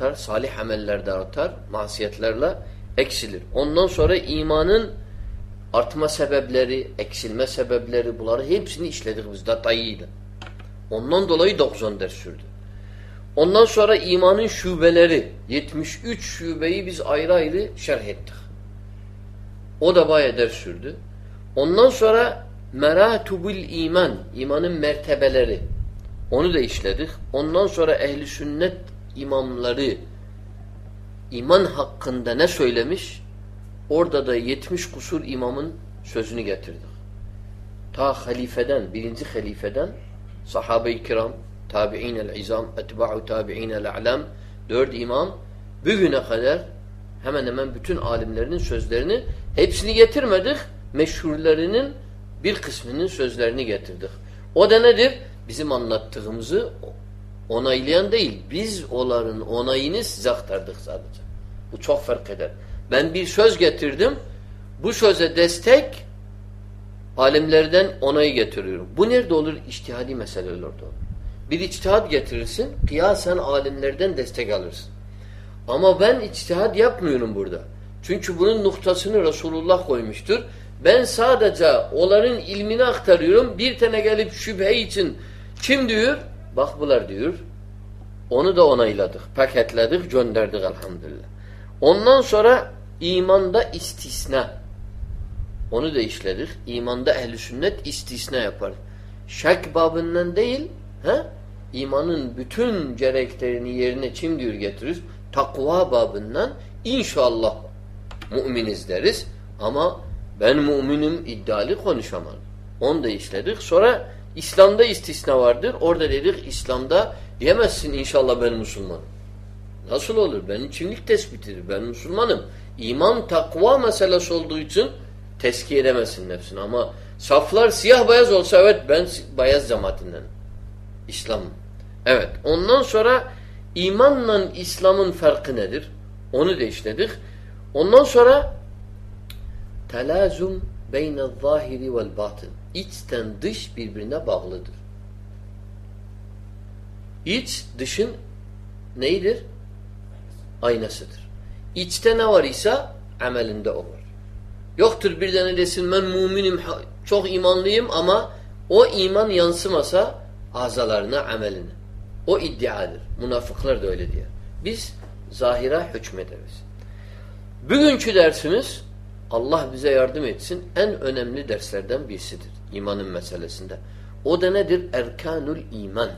artar, salih amellerde artar, masiyetlerle eksilir. Ondan sonra imanın artma sebepleri, eksilme sebepleri bunları hepsini işledik biz detayıyla. Ondan dolayı 90 ders sürdü. Ondan sonra imanın şubeleri 73 şubeyi biz ayrı ayrı şerh ettik. O da bayağı ders sürdü. Ondan sonra meratubul iman, imanın mertebeleri. Onu da işledik. Ondan sonra ehli sünnet imamları iman hakkında ne söylemiş? Orada da 70 kusur imamın sözünü getirdik. Ta halifeden, birinci halifeden sahabe-i kiram, tabi'in-el izam, etba'u tabi'in-el a'lam dört imam bugüne kadar hemen hemen bütün alimlerinin sözlerini hepsini getirmedik. Meşhurlarının bir kısmının sözlerini getirdik. O da nedir? Bizim anlattığımızı onaylayan değil. Biz onların onayını size aktardık sadece. Bu çok fark eder. Ben bir söz getirdim. Bu söze destek alimlerden onayı getiriyorum. Bu nerede olur? İçtihadi meselelerde olur. Bir içtihat getirirsin, kıyasen alimlerden destek alırsın. Ama ben içtihat yapmıyorum burada. Çünkü bunun noktasını Resulullah koymuştur. Ben sadece onların ilmini aktarıyorum. Bir tane gelip şüphe için kim diyor? Bak bular diyor. Onu da onayladık, paketledik, gönderdik elhamdülillah. Ondan sonra imanda istisna. Onu da işledik. İmanda ehli sünnet istisna yapar. Şek babından değil, he? imanın bütün gereklerini yerine kim diyor getirir? Takva babından inşallah müminiz deriz. Ama ben müminim iddialı konuşamam. Onu da işledik. Sonra İslam'da istisna vardır. Orada dedik İslam'da diyemezsin inşallah ben Müslümanım. Nasıl olur? Benim kimlik tespitidir. Ben Müslümanım. İman takva meselesi olduğu için teskiye edemezsin nefsini. Ama saflar siyah beyaz olsa evet ben beyaz cemaatinden. İslam. Evet. Ondan sonra imanla İslam'ın farkı nedir? Onu da işledik. Ondan sonra telazum beyne zahiri vel batın. İçten dış birbirine bağlıdır. İç dışın neydir? Aynasıdır. İçte ne var ise amelinde o var. Yoktur bir tane desin ben müminim, çok imanlıyım ama o iman yansımasa azalarına, ameline. O iddiadır. Münafıklar da öyle diyor. Biz zahira hükmederiz. Bugünkü dersimiz Allah bize yardım etsin en önemli derslerden birisidir. imanın meselesinde. O da nedir? Erkanul iman.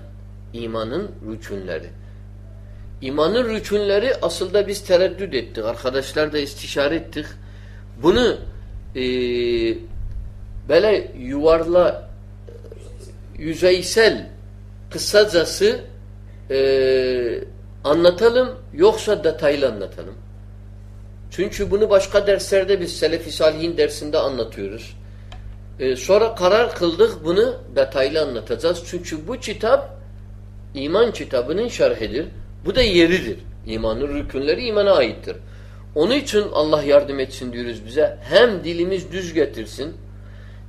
İmanın rükünleri. İmanın rükünleri aslında biz tereddüt ettik. Arkadaşlar da istişare ettik. Bunu e, böyle yuvarla yüzeysel kısacası e, anlatalım yoksa detaylı anlatalım. Çünkü bunu başka derslerde biz Selefi Salihin dersinde anlatıyoruz. Ee, sonra karar kıldık bunu detaylı anlatacağız. Çünkü bu kitap iman kitabının şerhidir. Bu da yeridir. İmanın rükünleri imana aittir. Onun için Allah yardım etsin diyoruz bize. Hem dilimiz düz getirsin,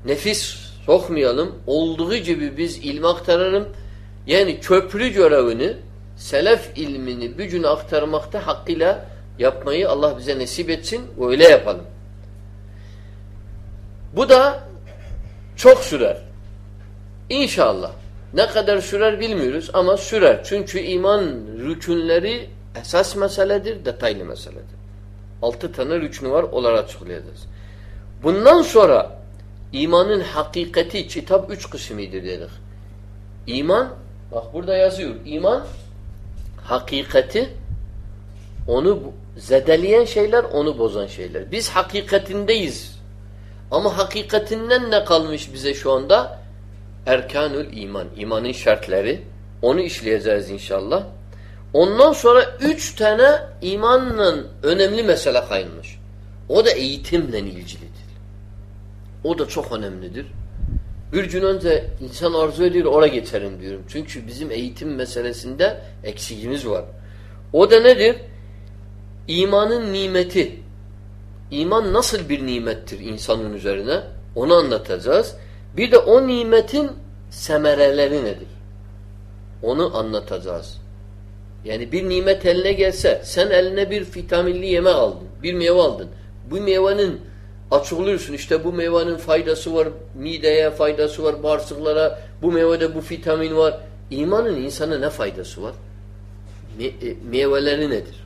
nefis sokmayalım, olduğu gibi biz ilmi aktaralım. Yani köprü görevini, selef ilmini gün aktarmakta hakkıyla yapmayı Allah bize nasip etsin. Öyle yapalım. Bu da çok sürer. İnşallah. Ne kadar sürer bilmiyoruz ama sürer. Çünkü iman rükünleri esas meseledir, detaylı meseledir. Altı tane rükünü var, onları açıklayacağız. Bundan sonra imanın hakikati, kitap üç kısmidir dedik. İman, bak burada yazıyor, iman hakikati onu zedeleyen şeyler, onu bozan şeyler. Biz hakikatindeyiz. Ama hakikatinden ne kalmış bize şu anda? Erkanül iman. İmanın şartları. Onu işleyeceğiz inşallah. Ondan sonra üç tane imanla önemli mesele kayılmış. O da eğitimle ilgilidir. O da çok önemlidir. Bir gün önce insan arzu ediyor oraya geçelim diyorum. Çünkü bizim eğitim meselesinde eksiğimiz var. O da nedir? İmanın nimeti. İman nasıl bir nimettir insanın üzerine? Onu anlatacağız. Bir de o nimetin semereleri nedir? Onu anlatacağız. Yani bir nimet eline gelse, sen eline bir vitaminli yemek aldın, bir meyve aldın. Bu meyvenin açıklıyorsun işte bu meyvenin faydası var, mideye faydası var, bağırsaklara, bu meyvede bu vitamin var. İmanın insana ne faydası var? Me e, meyveleri nedir?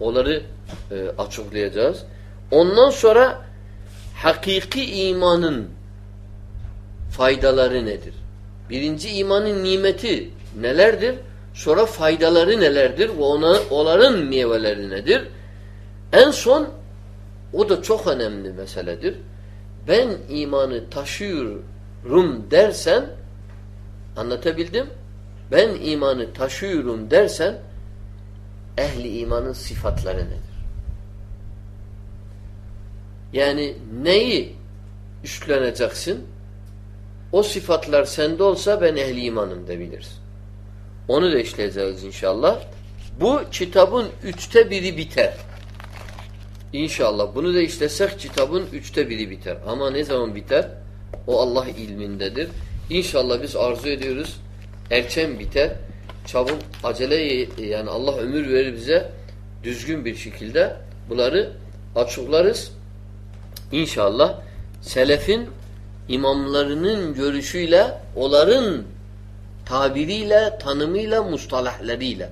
Onları e, açıklayacağız. Ondan sonra hakiki imanın faydaları nedir? Birinci imanın nimeti nelerdir? Sonra faydaları nelerdir? Ve ona, onların meyveleri nedir? En son o da çok önemli meseledir. Ben imanı taşıyorum dersen anlatabildim. Ben imanı taşıyorum dersen ehli imanın sıfatları nedir? Yani neyi üstleneceksin? O sıfatlar sende olsa ben ehli imanım de bilirsin. Onu da işleyeceğiz inşallah. Bu kitabın üçte biri biter. İnşallah bunu da işlesek kitabın üçte biri biter. Ama ne zaman biter? O Allah ilmindedir. İnşallah biz arzu ediyoruz. Erken biter. Çabuk acele yani Allah ömür verir bize düzgün bir şekilde bunları açıklarız. İnşallah selefin imamlarının görüşüyle onların tabiriyle, tanımıyla, mustalahlarıyla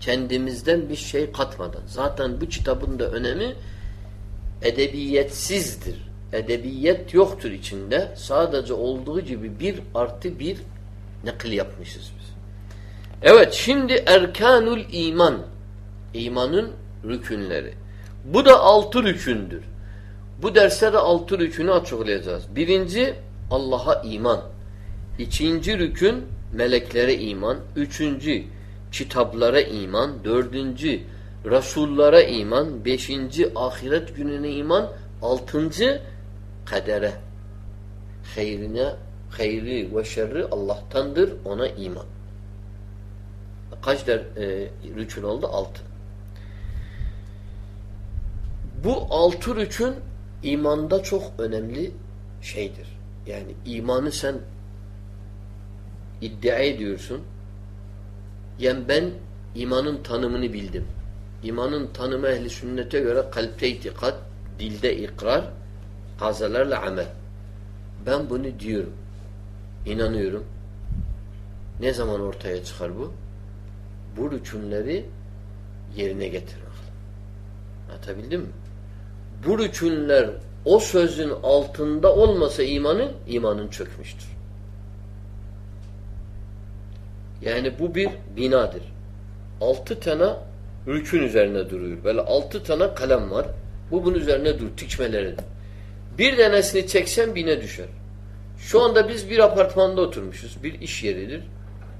kendimizden bir şey katmadan. Zaten bu kitabın da önemi edebiyetsizdir. Edebiyet yoktur içinde. Sadece olduğu gibi bir artı bir nakil yapmışız biz. Evet şimdi erkanul iman. İmanın rükünleri. Bu da altı rükündür. Bu derste de altı rükünü açıklayacağız. Birinci Allah'a iman. İkinci rükün meleklere iman. Üçüncü kitaplara iman. Dördüncü Resullara iman. Beşinci ahiret gününe iman. Altıncı kadere. Hayrine, hayri ve şerri Allah'tandır. Ona iman. Kaç der e, rükün oldu? Altı. Bu altı rükün imanda çok önemli şeydir. Yani imanı sen iddia ediyorsun. Yani ben imanın tanımını bildim. İmanın tanımı ehli sünnete göre kalpte itikat, dilde ikrar, kazalarla amel. Ben bunu diyorum. İnanıyorum. Ne zaman ortaya çıkar bu? Bu rükünleri yerine getirmek. Anlatabildim mi? Bu rükünler o sözün altında olmasa imanın, imanın çökmüştür. Yani bu bir binadır. Altı tane rükün üzerine duruyor. Böyle altı tane kalem var. Bu bunun üzerine dur. Tikmeleridir. Bir tanesini çeksen bine düşer. Şu anda biz bir apartmanda oturmuşuz. Bir iş yeridir.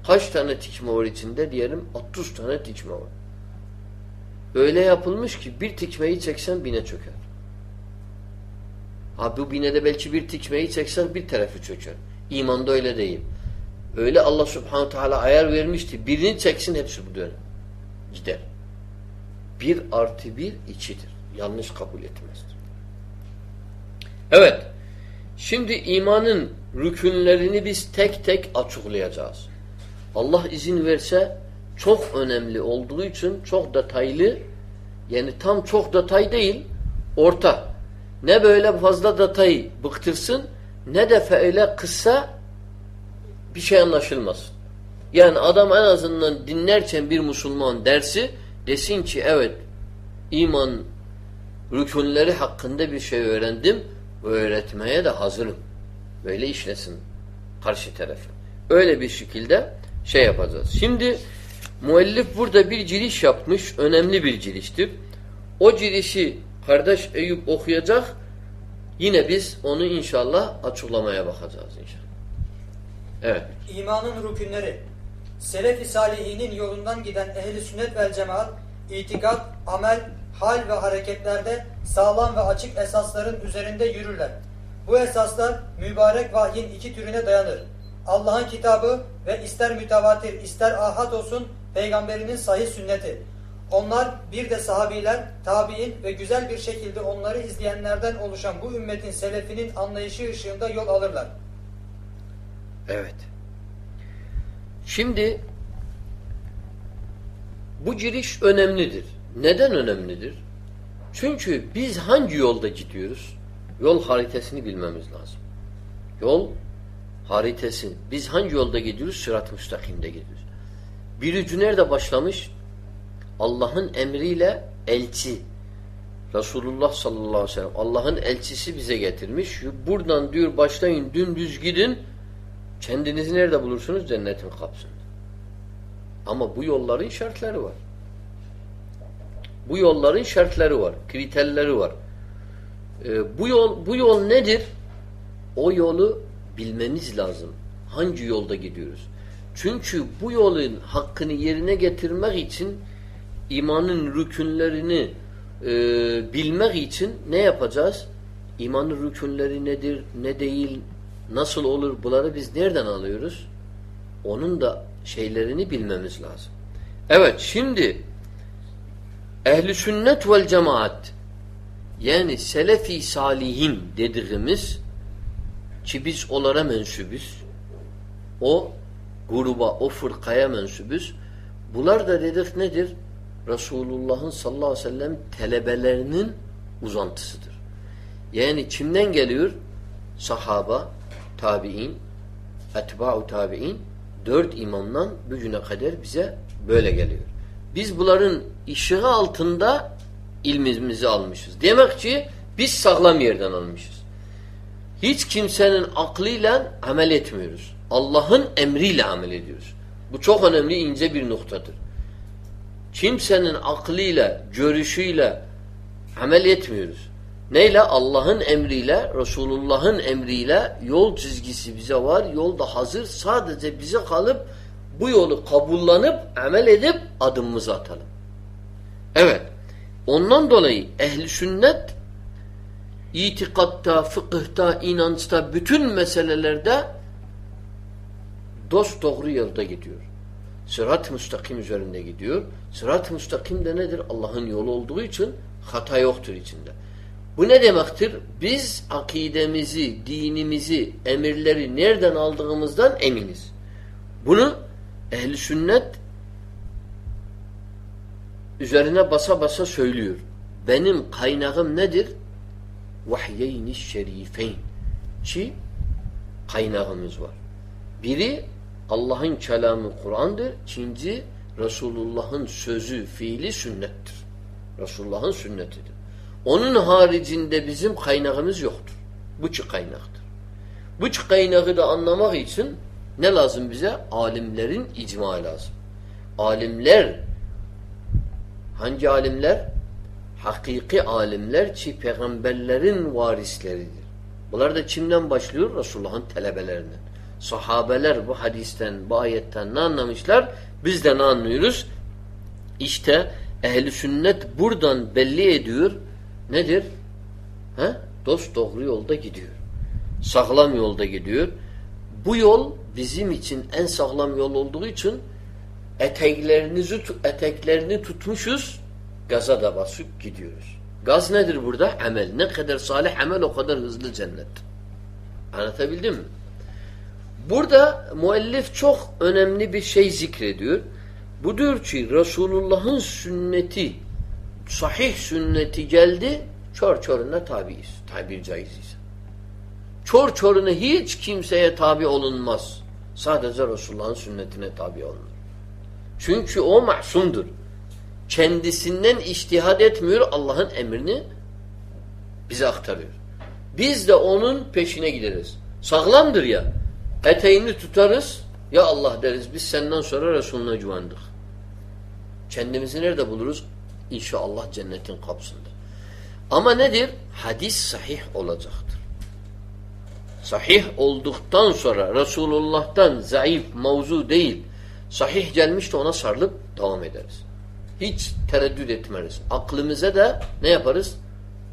Kaç tane tikme var içinde? Diyelim 60 tane tikme var. Öyle yapılmış ki bir tikmeyi çeksen bine çöker. Ha bu binede belki bir tikmeyi çeksen bir tarafı çöker. İmanda öyle değil. Öyle Allah subhanahu teala ayar vermişti. Birini çeksin hepsi bu dönem. Gider. Bir artı bir içidir. Yanlış kabul etmezdir. Evet. Şimdi imanın rükünlerini biz tek tek açıklayacağız. Allah izin verse çok önemli olduğu için çok detaylı yani tam çok detay değil orta. Ne böyle fazla detayı bıktırsın ne de öyle kısa bir şey anlaşılmaz. Yani adam en azından dinlerken bir Müslüman dersi desin ki evet iman rükünleri hakkında bir şey öğrendim öğretmeye de hazırım. Böyle işlesin karşı tarafı. Öyle bir şekilde şey yapacağız. Şimdi müellif burada bir giriş yapmış. Önemli bir giriştir. O girişi kardeş Eyüp okuyacak. Yine biz onu inşallah açıklamaya bakacağız inşallah. Evet. İmanın rükünleri. Selef-i salihinin yolundan giden ehli sünnet vel cemaat, itikat, amel, hal ve hareketlerde sağlam ve açık esasların üzerinde yürürler. Bu esaslar mübarek vahyin iki türüne dayanır. Allah'ın kitabı ve ister mütevatir ister ahad olsun peygamberinin sahih sünneti. Onlar bir de sahabiler, tabi'in ve güzel bir şekilde onları izleyenlerden oluşan bu ümmetin selefinin anlayışı ışığında yol alırlar. Evet. Şimdi Bu giriş önemlidir. Neden önemlidir? Çünkü biz hangi yolda gidiyoruz? Yol haritasını bilmemiz lazım. Yol haritası. Biz hangi yolda gidiyoruz? Sırat-ı müstakimde gidiyoruz. Bir ucu nerede başlamış? Allah'ın emriyle elçi. Resulullah sallallahu aleyhi ve sellem. Allah'ın elçisi bize getirmiş. Buradan diyor başlayın dümdüz gidin. Kendinizi nerede bulursunuz? Cennetin kapsında. Ama bu yolların şartları var. Bu yolların şartları var, kriterleri var. Ee, bu yol bu yol nedir? O yolu bilmemiz lazım. Hangi yolda gidiyoruz? Çünkü bu yolun hakkını yerine getirmek için imanın rükünlerini e, bilmek için ne yapacağız? İmanın rükünleri nedir, ne değil, nasıl olur bunları biz nereden alıyoruz? Onun da şeylerini bilmemiz lazım. Evet şimdi ehli sünnet vel cemaat yani selefi salihin dediğimiz ki biz onlara mensubuz o gruba, o fırkaya mensubuz bunlar da dedik nedir? Resulullah'ın sallallahu aleyhi ve sellem telebelerinin uzantısıdır. Yani kimden geliyor? Sahaba, tabi'in, etba'u tabi'in dört imamdan bugüne kadar bize böyle geliyor. Biz bunların ışığı altında ilmimizi almışız. Demek ki biz sağlam yerden almışız. Hiç kimsenin aklıyla amel etmiyoruz. Allah'ın emriyle amel ediyoruz. Bu çok önemli ince bir noktadır. Kimsenin aklıyla, görüşüyle amel etmiyoruz. Neyle? Allah'ın emriyle, Resulullah'ın emriyle yol çizgisi bize var. Yol da hazır. Sadece bize kalıp bu yolu kabullanıp, amel edip adımımızı atalım. Evet. Ondan dolayı ehli sünnet itikatta, fıkıhta, inançta, bütün meselelerde dost doğru yolda gidiyor. Sırat-ı müstakim üzerinde gidiyor. Sırat-ı müstakim de nedir? Allah'ın yolu olduğu için hata yoktur içinde. Bu ne demektir? Biz akidemizi, dinimizi, emirleri nereden aldığımızdan eminiz. Bunu ehli sünnet üzerine basa basa söylüyor. Benim kaynağım nedir? Vahyeyni şerifeyn. Ki kaynağımız var. Biri Allah'ın kelamı Kur'an'dır. İkinci Resulullah'ın sözü, fiili sünnettir. Resulullah'ın sünnetidir. Onun haricinde bizim kaynağımız yoktur. Bu iki kaynaktır. Bu iki kaynağı da anlamak için ne lazım bize? Alimlerin icma lazım. Alimler hangi alimler? Hakiki alimler ki peygamberlerin varisleridir. Bunlar da kimden başlıyor? Resulullah'ın talebelerinden. Sahabeler bu hadisten, bu ayetten ne anlamışlar? Biz de ne anlıyoruz? İşte ehli sünnet buradan belli ediyor. Nedir? He? Dost doğru yolda gidiyor. Sağlam yolda gidiyor. Bu yol bizim için en sağlam yol olduğu için eteklerinizi eteklerini tutmuşuz gaza da basıp gidiyoruz. Gaz nedir burada? Amel. Ne kadar salih amel o kadar hızlı cennet. Anlatabildim mi? Burada müellif çok önemli bir şey zikrediyor. Budur ki Resulullah'ın sünneti sahih sünneti geldi çor çoruna tabiiz. Tabir caiziz. Çor çoruna hiç kimseye tabi olunmaz. Sadece Resulullah'ın sünnetine tabi olunur. Çünkü o masumdur. Kendisinden iştihad etmiyor Allah'ın emrini bize aktarıyor. Biz de onun peşine gideriz. Sağlamdır ya. Eteğini tutarız. Ya Allah deriz biz senden sonra Resulüne güvendik. Kendimizi nerede buluruz? İnşallah cennetin kapsında. Ama nedir? Hadis sahih olacaktır. Sahih olduktan sonra Resulullah'tan zayıf, mavzu değil, sahih gelmişti ona sarılıp devam ederiz. Hiç tereddüt etmeriz. Aklımıza da ne yaparız?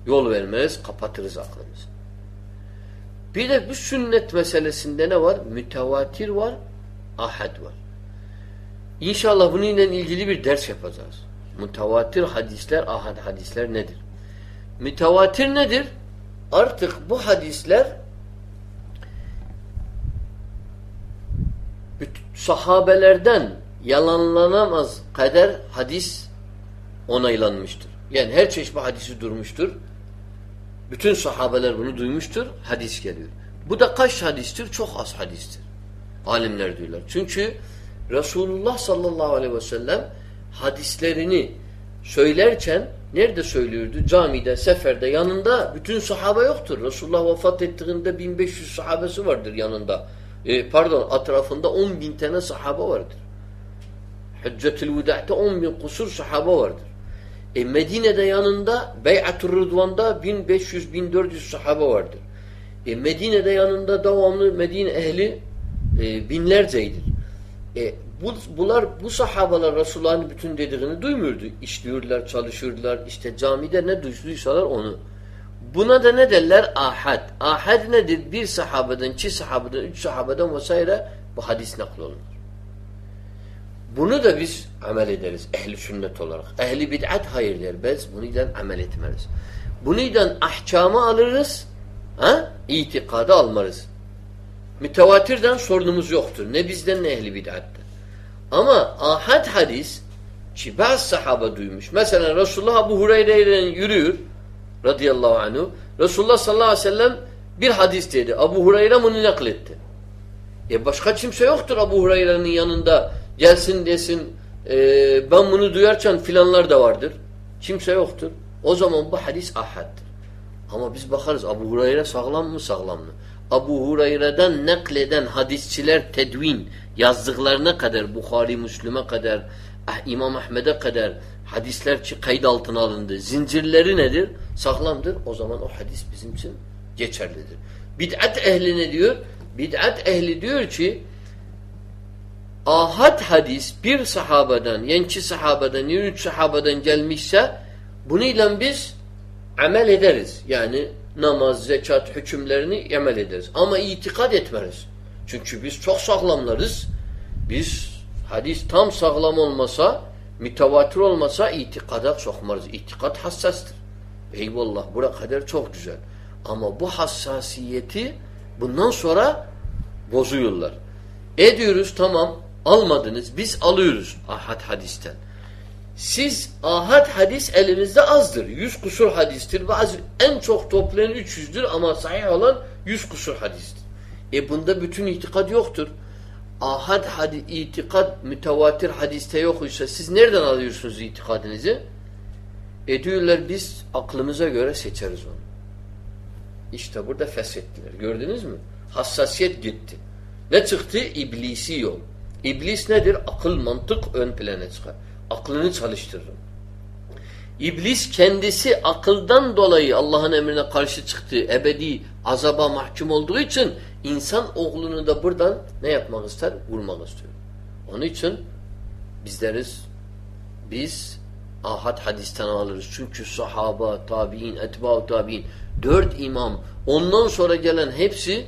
Yol vermeyiz, kapatırız aklımızı. Bir de bu sünnet meselesinde ne var? Mütevatir var, ahad var. İnşallah bununla ilgili bir ders yapacağız. Mütevatir hadisler, ahad hadisler nedir? Mütevatir nedir? Artık bu hadisler sahabelerden yalanlanamaz kadar hadis onaylanmıştır. Yani her çeşit hadisi durmuştur. Bütün sahabeler bunu duymuştur. Hadis geliyor. Bu da kaç hadistir? Çok az hadistir. Alimler diyorlar. Çünkü Resulullah sallallahu aleyhi ve sellem hadislerini söylerken nerede söylüyordu? Camide, seferde, yanında bütün sahabe yoktur. Resulullah vefat ettiğinde 1500 sahabesi vardır yanında. E, pardon, etrafında 10 bin tane sahabe vardır. Hüccetül Veda'da 10 bin kusur sahabe vardır. E Medine'de yanında Bey'atur Rıdvan'da 1500-1400 sahabe vardır. E Medine'de yanında devamlı Medine ehli e, binlerceydir. E, bu, bunlar, bu sahabalar Resulullah'ın bütün dediğini duymuyordu. İşliyorlar, çalışıyorlar. İşte camide ne duyduysalar onu. Buna da ne derler? Ahad. Ahad nedir? Bir sahabeden, iki sahabeden, üç sahabeden vesaire bu hadis naklolunur. Bunu da biz amel ederiz ehli sünnet olarak. Ehli bid'at hayır der. Biz bununla amel etmeliyiz. Bununla ahkamı alırız, ha? itikadı almarız. Mütevatirden sorunumuz yoktur. Ne bizden ne ehli bid'atten. Ama ahad hadis ki bazı sahabe duymuş. Mesela Resulullah Abu Hureyre'yle yürüyor radıyallahu anhu. Resulullah sallallahu aleyhi ve sellem bir hadis dedi. Abu Hureyre bunu nakletti. E başka kimse yoktur Abu Hureyre'nin yanında gelsin desin e, ben bunu duyarken filanlar da vardır. Kimse yoktur. O zaman bu hadis ahaddır. Ama biz bakarız Abu Hureyre sağlam mı sağlam mı? Abu Hureyre'den nakleden hadisçiler tedvin yazdıklarına kadar Bukhari, Müslüme kadar ah, İmam Ahmed'e kadar hadisler kayıt altına alındı. Zincirleri nedir? Sağlamdır. O zaman o hadis bizim için geçerlidir. Bid'at ehli ne diyor? Bid'at ehli diyor ki ahad hadis bir sahabeden, yenki sahabeden, üç sahabeden gelmişse bununla biz amel ederiz. Yani namaz, zekat hükümlerini amel ederiz. Ama itikad etmeriz. Çünkü biz çok sağlamlarız. Biz hadis tam sağlam olmasa, mütevatir olmasa itikada sokmarız. İtikad hassastır. Eyvallah bura kadar çok güzel. Ama bu hassasiyeti bundan sonra bozuyorlar. Ediyoruz tamam almadınız biz alıyoruz ahad hadisten. Siz ahad hadis elimizde azdır. Yüz kusur hadistir. Bazı en çok toplayan 300'dür ama sahih olan yüz kusur hadistir. E bunda bütün itikad yoktur. Ahad hadi, itikad mütevatir hadiste yoksa siz nereden alıyorsunuz itikadınızı? E biz aklımıza göre seçeriz onu. İşte burada feshettiler. Gördünüz mü? Hassasiyet gitti. Ne çıktı? İblisi yol. İblis nedir? Akıl, mantık ön plana çıkar. Aklını çalıştırır. İblis kendisi akıldan dolayı Allah'ın emrine karşı çıktı. Ebedi azaba mahkum olduğu için insan oğlunu da buradan ne yapmak ister? Vurmak istiyor. Onun için bizleriz biz ahad hadisten alırız. Çünkü sahaba, tabi'in, etba'u tabi'in dört imam ondan sonra gelen hepsi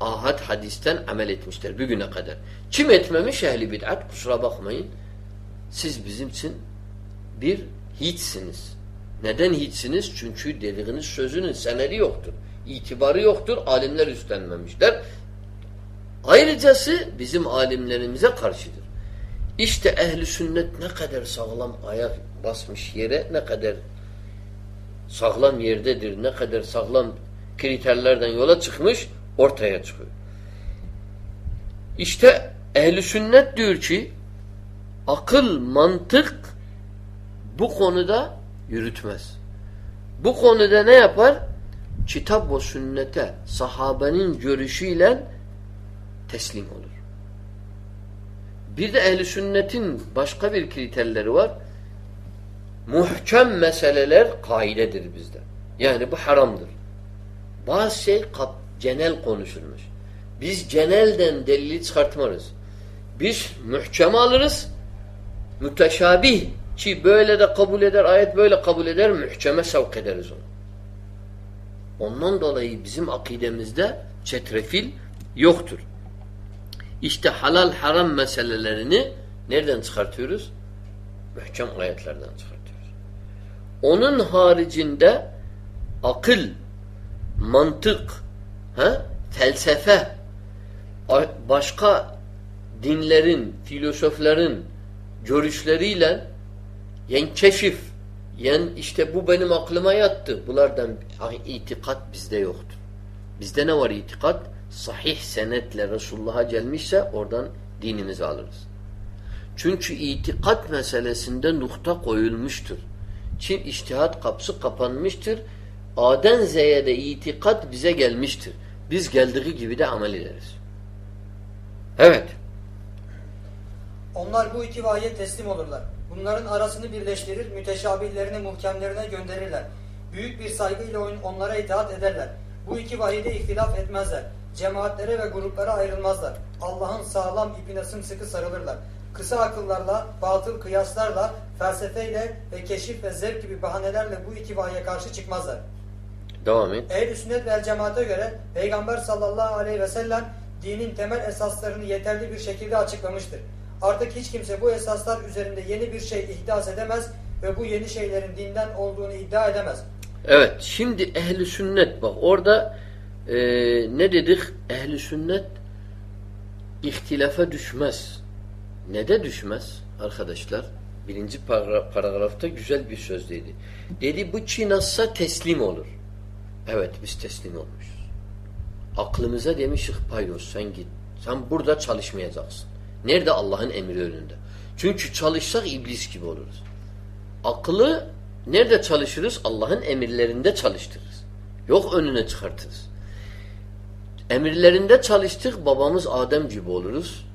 ahad hadisten amel etmişler bugüne kadar. Kim etmemiş ehli bid'at kusura bakmayın. Siz bizim için bir hiçsiniz. Neden hiçsiniz? Çünkü dediğiniz sözünün senedi yoktur. İtibarı yoktur. Alimler üstlenmemişler. Ayrıcası bizim alimlerimize karşıdır. İşte ehli sünnet ne kadar sağlam ayak basmış yere, ne kadar sağlam yerdedir, ne kadar sağlam kriterlerden yola çıkmış ortaya çıkıyor. İşte ehli sünnet diyor ki akıl, mantık bu konuda yürütmez. Bu konuda ne yapar? Kitap ve sünnete, sahabenin görüşüyle teslim olur. Bir de ehli sünnetin başka bir kriterleri var. Muhkem meseleler kaidedir bizde. Yani bu haramdır. Bazı şey kap, genel konuşulmuş. Biz genelden delili çıkartmarız. Biz mühkem alırız. Müteşabih ki böyle de kabul eder, ayet böyle kabul eder, mühkeme sevk ederiz onu. Ondan dolayı bizim akidemizde çetrefil yoktur. İşte halal haram meselelerini nereden çıkartıyoruz? Mühkem ayetlerden çıkartıyoruz. Onun haricinde akıl, mantık, he, felsefe, başka dinlerin, filozofların görüşleriyle yen keşif, yen işte bu benim aklıma yattı. Bunlardan itikat bizde yoktur. Bizde ne var itikat? Sahih senetle Resulullah'a gelmişse oradan dinimizi alırız. Çünkü itikat meselesinde nokta koyulmuştur. Çin iştihat kapısı kapanmıştır. A'den Z'ye itikat bize gelmiştir. Biz geldiği gibi de amel ederiz. Evet. Onlar bu iki vahiye teslim olurlar. Bunların arasını birleştirir, müteşabihlerini muhkemlerine gönderirler. Büyük bir saygıyla onlara itaat ederler. Bu iki vahide ihtilaf etmezler. Cemaatlere ve gruplara ayrılmazlar. Allah'ın sağlam ipine sımsıkı sarılırlar. Kısa akıllarla, batıl kıyaslarla, felsefeyle ve keşif ve zevk gibi bahanelerle bu iki vahiye karşı çıkmazlar. Devam et. Ehl-i sünnet vel cemaate göre Peygamber sallallahu aleyhi ve sellem dinin temel esaslarını yeterli bir şekilde açıklamıştır. Artık hiç kimse bu esaslar üzerinde yeni bir şey ihdas edemez ve bu yeni şeylerin dinden olduğunu iddia edemez. Evet, şimdi ehli sünnet bak orada e, ne dedik? Ehli sünnet ihtilafa düşmez. Ne de düşmez arkadaşlar? Birinci paragrafta güzel bir söz dedi. Dedi bu çinassa teslim olur. Evet biz teslim olmuşuz. Aklımıza demişik paydos sen git. Sen burada çalışmayacaksın. Nerede Allah'ın emri önünde? Çünkü çalışsak iblis gibi oluruz. Aklı nerede çalışırız? Allah'ın emirlerinde çalıştırırız. Yok önüne çıkartırız. Emirlerinde çalıştık babamız Adem gibi oluruz.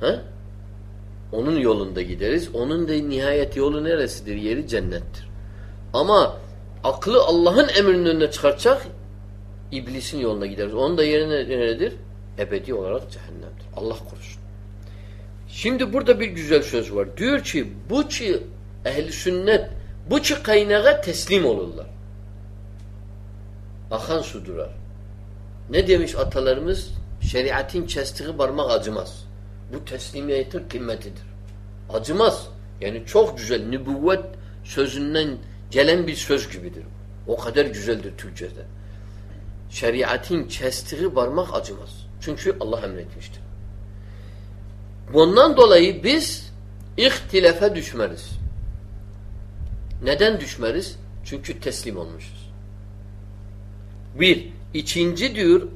He? Onun yolunda gideriz. Onun da nihayet yolu neresidir? Yeri cennettir. Ama aklı Allah'ın emrinin önüne çıkartacak iblisin yoluna gideriz. Onun da yeri neredir? Ebedi olarak cehennemdir. Allah korusun. Şimdi burada bir güzel söz var. Diyor ki bu ki ehli sünnet bu ki kaynağa teslim olurlar. Akan su durar. Ne demiş atalarımız? Şeriatin kestiği parmak acımaz. Bu teslimiyetin kıymetidir. Acımaz. Yani çok güzel. Nübüvvet sözünden gelen bir söz gibidir. O kadar güzeldir Türkçe'de. Şeriatin kestiği parmak acımaz. Çünkü Allah emretmiştir. Bundan dolayı biz ihtilafe düşmeriz. Neden düşmeriz? Çünkü teslim olmuşuz. Bir. ikinci diyor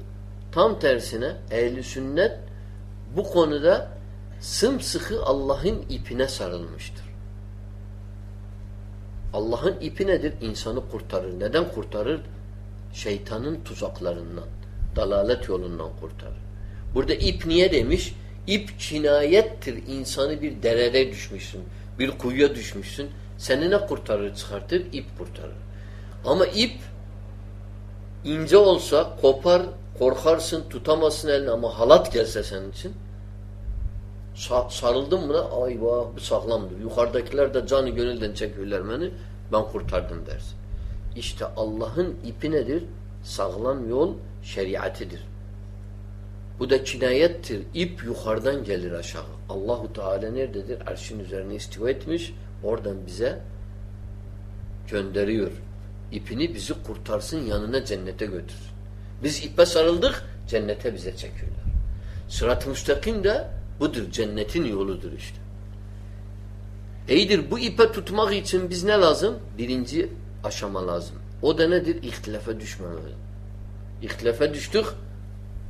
tam tersine ehli sünnet bu konuda sımsıkı Allah'ın ipine sarılmıştır. Allah'ın ipi nedir? İnsanı kurtarır. Neden kurtarır? Şeytanın tuzaklarından, dalalet yolundan kurtarır. Burada ip niye demiş? İp cinayettir. İnsanı bir derede düşmüşsün. Bir kuyuya düşmüşsün. Seni ne kurtarır çıkartır? İp kurtarır. Ama ip ince olsa kopar, korkarsın, tutamazsın elini ama halat gelse senin için sa sarıldın mı ay vah bu sağlamdır. Yukarıdakiler de canı gönülden çekiyorlar beni. Ben kurtardım dersin. İşte Allah'ın ipi nedir? Sağlam yol şeriatidir. Bu da kinayettir. İp yukarıdan gelir aşağı. Allahu Teala nerededir? Arşın üzerine istiva etmiş. Oradan bize gönderiyor. İpini bizi kurtarsın yanına cennete götür. Biz ipe sarıldık cennete bize çekiyorlar. Sırat-ı müstakim de budur. Cennetin yoludur işte. İyidir bu ipe tutmak için biz ne lazım? Birinci aşama lazım. O da nedir? İhtilafe düşmemeli. İhtilafe düştük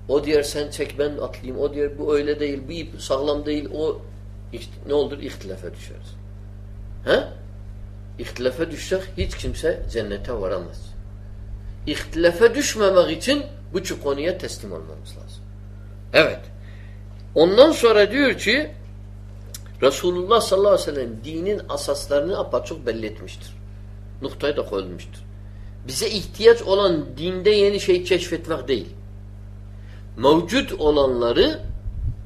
o diğer sen çek ben atlayayım. O diğer bu öyle değil. Bu ip sağlam değil. O ne olur? İhtilafe düşeriz. He? İhtilafe düşsek hiç kimse cennete varamaz. İhtilafe düşmemek için bu konuya teslim olmamız lazım. Evet. Ondan sonra diyor ki Resulullah sallallahu aleyhi ve sellem dinin asaslarını apaçık belli etmiştir. Noktayı da koyulmuştur. Bize ihtiyaç olan dinde yeni şey keşfetmek değil mevcut olanları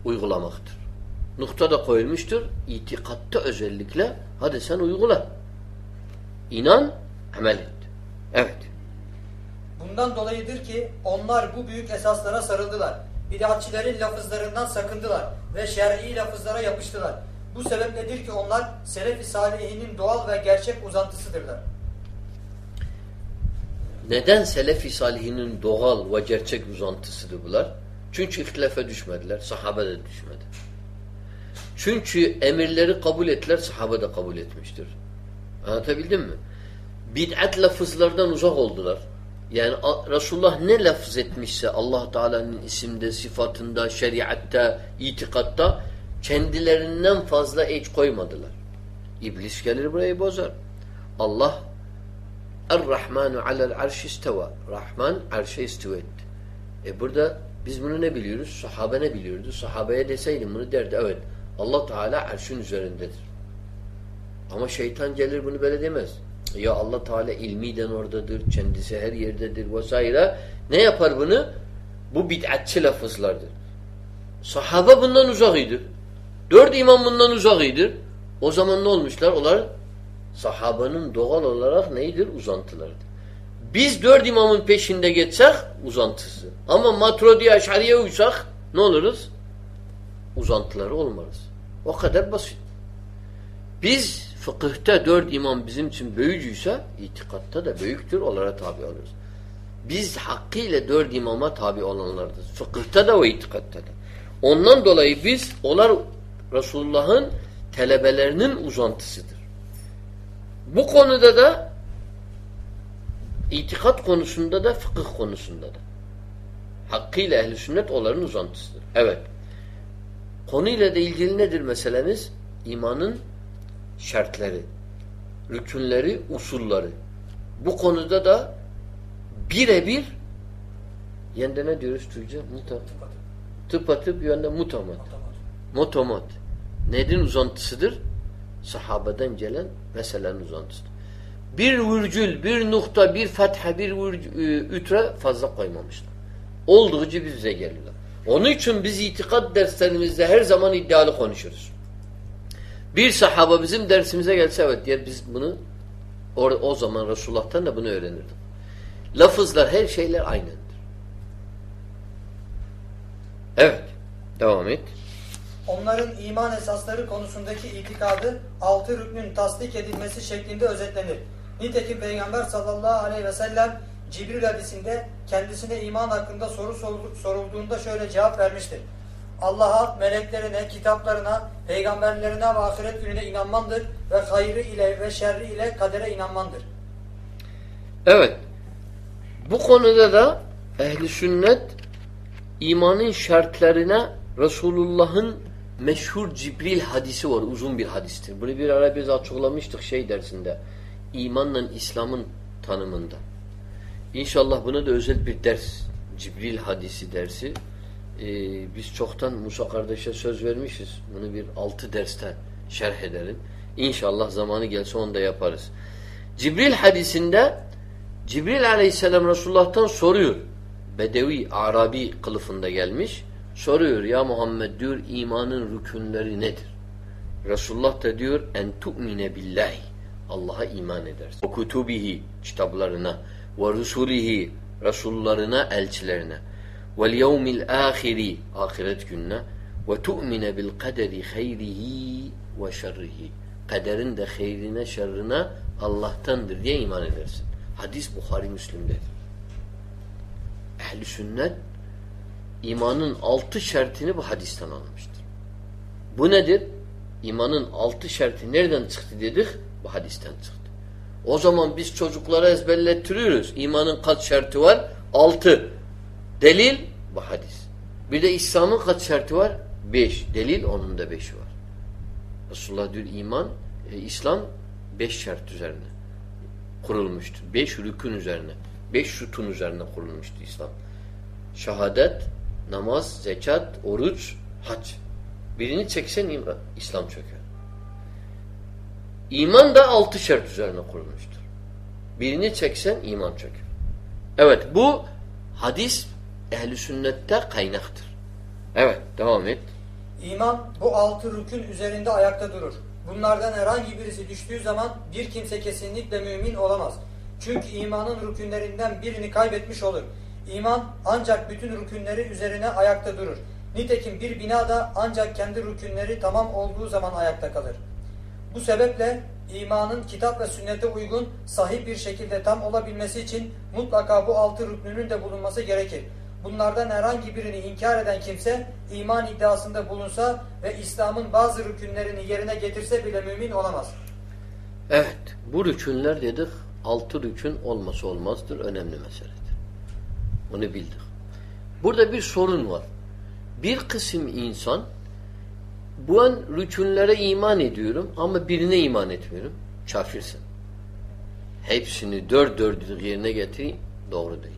uygulamaktır. Nokta da koyulmuştur. İtikatta özellikle hadi sen uygula. İnan, amel et. Evet. Bundan dolayıdır ki onlar bu büyük esaslara sarıldılar. Bidatçilerin lafızlarından sakındılar ve şer'i lafızlara yapıştılar. Bu sebepledir ki onlar selef-i salihinin doğal ve gerçek uzantısıdırlar. Neden selef-i salihinin doğal ve gerçek uzantısıdır bunlar? Çünkü ihtilafe düşmediler. Sahabe de düşmedi. Çünkü emirleri kabul ettiler, sahabe de kabul etmiştir. Anlatabildim mi? Bid'at lafızlardan uzak oldular. Yani Resulullah ne lafız etmişse Allah Teala'nın isimde, sıfatında, şeriatta, itikatta kendilerinden fazla eç koymadılar. İblis gelir burayı bozar. Allah Er-Rahmanu alel arş isteva. Rahman arşe istiva etti. E burada biz bunu ne biliyoruz? Sahabe ne biliyordu? Sahabeye deseydim bunu derdi. Evet. Allah Teala arşın üzerindedir. Ama şeytan gelir bunu böyle demez. Ya Allah Teala ilmiden oradadır, kendisi her yerdedir vesaire. Ne yapar bunu? Bu bid'atçı lafızlardır. Sahabe bundan uzakıydı. Dört imam bundan uzakıydı. O zaman ne olmuşlar? Onlar sahabanın doğal olarak neydir? Uzantılarıdır. Biz dört imamın peşinde geçsek uzantısı. Ama Maturidi Eşari'ye uysak ne oluruz? Uzantıları olmarız. O kadar basit. Biz fıkıhta dört imam bizim için büyücüyse itikatta da büyüktür. Onlara tabi oluruz. Biz hakkıyla dört imama tabi olanlardır. Fıkıhta da ve itikatta da. Ondan dolayı biz onlar Resulullah'ın telebelerinin uzantısıdır. Bu konuda da itikat konusunda da fıkıh konusunda da. Hakkıyla ehli sünnet onların uzantısıdır. Evet. Konuyla da ilgili nedir meselemiz? İmanın şartları, rükünleri, usulları. Bu konuda da birebir yende ne diyoruz Türkçe? Muta. Tıpatıp yönde mutamat. Motomat. Nedir uzantısıdır? Sahabeden gelen meselenin uzantısıdır. Bir virgül, bir nokta, bir fethe, bir ütre fazla koymamışlar. Olduğu gibi bize gelirler. Onun için biz itikat derslerimizde her zaman iddialı konuşuruz. Bir sahaba bizim dersimize gelse evet diğer biz bunu o, o zaman Resulullah'tan da bunu öğrenirdik. Lafızlar her şeyler aynıdır. Evet. Devam et. Onların iman esasları konusundaki itikadı altı rüknün tasdik edilmesi şeklinde özetlenir. Nitekim Peygamber sallallahu aleyhi ve sellem Cibril hadisinde kendisine iman hakkında soru sorulduğunda şöyle cevap vermiştir. Allah'a, meleklerine, kitaplarına, peygamberlerine ve ahiret gününe inanmandır ve hayrı ile ve şerri ile kadere inanmandır. Evet. Bu konuda da ehli sünnet imanın şartlarına Resulullah'ın meşhur Cibril hadisi var. Uzun bir hadistir. Bunu bir ara biz açıklamıştık şey dersinde. İmanla İslam'ın tanımında. İnşallah buna da özel bir ders. Cibril hadisi dersi. Ee, biz çoktan Musa kardeşe söz vermişiz. Bunu bir altı derste şerh edelim. İnşallah zamanı gelse onu da yaparız. Cibril hadisinde Cibril aleyhisselam Resulullah'tan soruyor. Bedevi, Arabi kılıfında gelmiş. Soruyor ya Muhammed diyor imanın rükünleri nedir? Resulullah da diyor en tu'mine billahi. Allah'a iman edersin. Ve kutubihi kitaplarına ve rusulihi Resullarına, elçilerine vel yevmil ahiri ahiret gününe ve tu'mine bil kaderi hayrihi ve şerrihi kaderin de hayrine şerrine Allah'tandır diye iman edersin. Hadis Bukhari Müslim'dedir. Ehli sünnet imanın altı şartını bu hadisten almıştır. Bu nedir? İmanın altı şartı nereden çıktı dedik? Bu hadisten çıktı. O zaman biz çocuklara ezberlettiriyoruz. İmanın kaç şartı var? Altı. Delil bu hadis. Bir de İslam'ın kaç şartı var? Beş. Delil onun da beşi var. Resulullah diyor iman, e, İslam beş şart üzerine kurulmuştur. Beş rükün üzerine. Beş sütun üzerine kurulmuştu İslam. Şehadet, namaz, zekat, oruç, hac. Birini çeksen İslam çöker. İman da altı şart üzerine kurulmuştur. Birini çeksen iman çöker. Evet bu hadis ehli sünnette kaynaktır. Evet devam et. İman bu altı rükün üzerinde ayakta durur. Bunlardan herhangi birisi düştüğü zaman bir kimse kesinlikle mümin olamaz. Çünkü imanın rükünlerinden birini kaybetmiş olur. İman ancak bütün rükünleri üzerine ayakta durur. Nitekim bir bina da ancak kendi rükünleri tamam olduğu zaman ayakta kalır. Bu sebeple imanın kitap ve sünnete uygun sahih bir şekilde tam olabilmesi için mutlaka bu altı rüknünün de bulunması gerekir. Bunlardan herhangi birini inkar eden kimse iman iddiasında bulunsa ve İslam'ın bazı rükünlerini yerine getirse bile mümin olamaz. Evet. Bu rükünler dedik altı rükün olması olmazdır. Önemli meseledir. Onu bildik. Burada bir sorun var. Bir kısım insan bu an rükünlere iman ediyorum ama birine iman etmiyorum. Kafirsin. Hepsini dört dördü yerine getireyim. Doğru değil.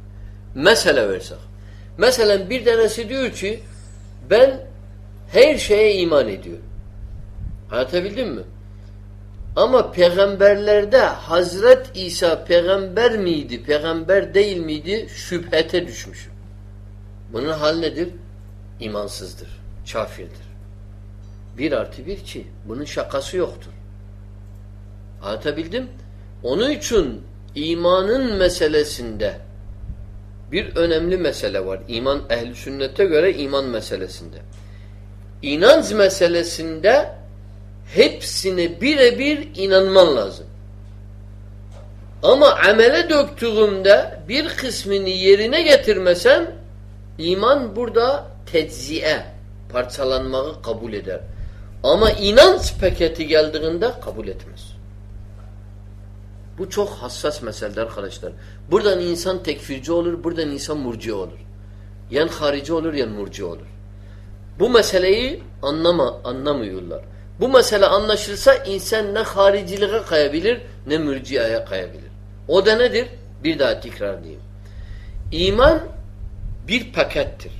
Mesela versek. Mesela bir tanesi diyor ki ben her şeye iman ediyorum. Anlatabildim mi? Ama peygamberlerde Hazret İsa peygamber miydi, peygamber değil miydi şüphete düşmüş. Bunun hal nedir? İmansızdır, kafirdir. Bir artı bir ki bunun şakası yoktur. Anlatabildim? Onun için imanın meselesinde bir önemli mesele var. İman ehli sünnete göre iman meselesinde. İnanç meselesinde hepsine birebir inanman lazım. Ama amele döktüğümde bir kısmını yerine getirmesen iman burada tedziye, parçalanmayı kabul eder. Ama inanç paketi geldiğinde kabul etmez. Bu çok hassas meseledir arkadaşlar. Buradan insan tekfirci olur, buradan insan murci olur. Yen harici olur, yen murci olur. Bu meseleyi anlama, anlamıyorlar. Bu mesele anlaşılsa insan ne hariciliğe kayabilir ne mürciyeye kayabilir. O da nedir? Bir daha tekrarlayayım. İman bir pakettir.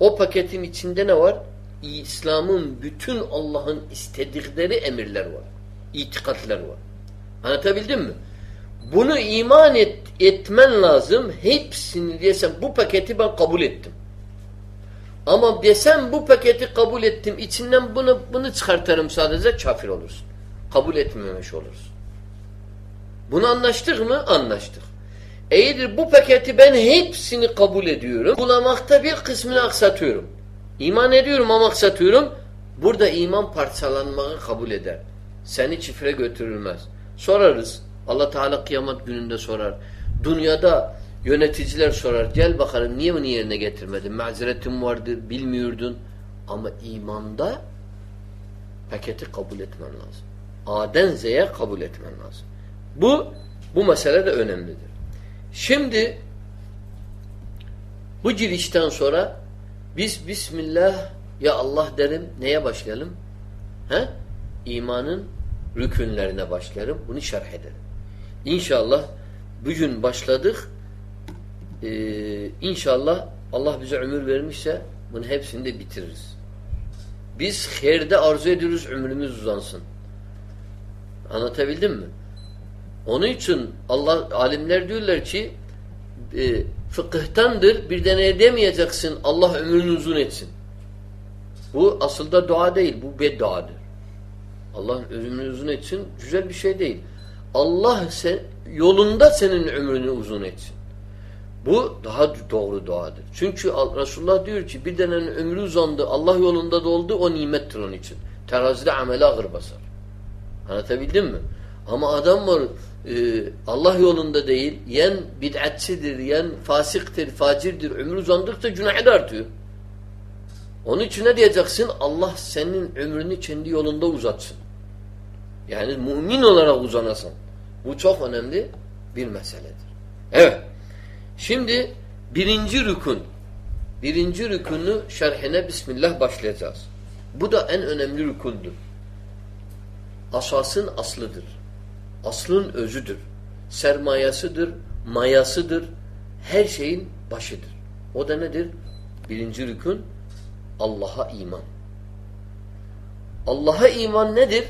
O paketin içinde ne var? İslam'ın bütün Allah'ın istedikleri emirler var. İtikatler var. Anlatabildim mi? Bunu iman et, etmen lazım. Hepsini desem bu paketi ben kabul ettim. Ama desem bu paketi kabul ettim. içinden bunu bunu çıkartırım sadece kafir olursun. Kabul etmemiş olursun. Bunu anlaştık mı? Anlaştık. İyidir bu paketi ben hepsini kabul ediyorum. Bulamakta bir kısmını aksatıyorum. İman ediyorum ama aksatıyorum. Burada iman parçalanmayı kabul eder. Seni çifre götürülmez. Sorarız. Allah Teala kıyamet gününde sorar. Dünyada yöneticiler sorar. Gel bakalım niye bunu yerine getirmedin? Mazeretin vardı, bilmiyordun. Ama imanda paketi kabul etmen lazım. A'den Z'ye kabul etmen lazım. Bu bu mesele de önemlidir. Şimdi bu girişten sonra biz Bismillah ya Allah derim neye başlayalım? He? İmanın rükünlerine başlarım. Bunu şerh ederim. İnşallah bugün başladık. Ee, inşallah Allah bize ömür vermişse bunu hepsini de bitiririz. Biz herde arzu ediyoruz ömrümüz uzansın. Anlatabildim mi? Onun için Allah alimler diyorlar ki e, fıkıhtandır bir de ne demeyeceksin Allah ömrünü uzun etsin. Bu aslında dua değil. Bu bedduadır. Allah ömrünü uzun etsin güzel bir şey değil. Allah sen, yolunda senin ömrünü uzun etsin. Bu daha doğru duadır. Çünkü Resulullah diyor ki bir denenin ömrü uzandı, Allah yolunda doldu, o nimettir onun için. Terazide amele ağır basar. Anlatabildim mi? Ama adam var e, Allah yolunda değil, yen bid'atçidir, yen fasiktir, facirdir, ömrü uzandıkça günahı da artıyor. Onun için ne diyeceksin? Allah senin ömrünü kendi yolunda uzatsın. Yani mümin olarak uzanasın. Bu çok önemli bir meseledir. Evet. Şimdi birinci rükün. Birinci rükünü şerhine Bismillah başlayacağız. Bu da en önemli rükündür. Asasın aslıdır. Aslın özüdür. Sermayasıdır, mayasıdır. Her şeyin başıdır. O da nedir? Birinci rükün Allah'a iman. Allah'a iman nedir?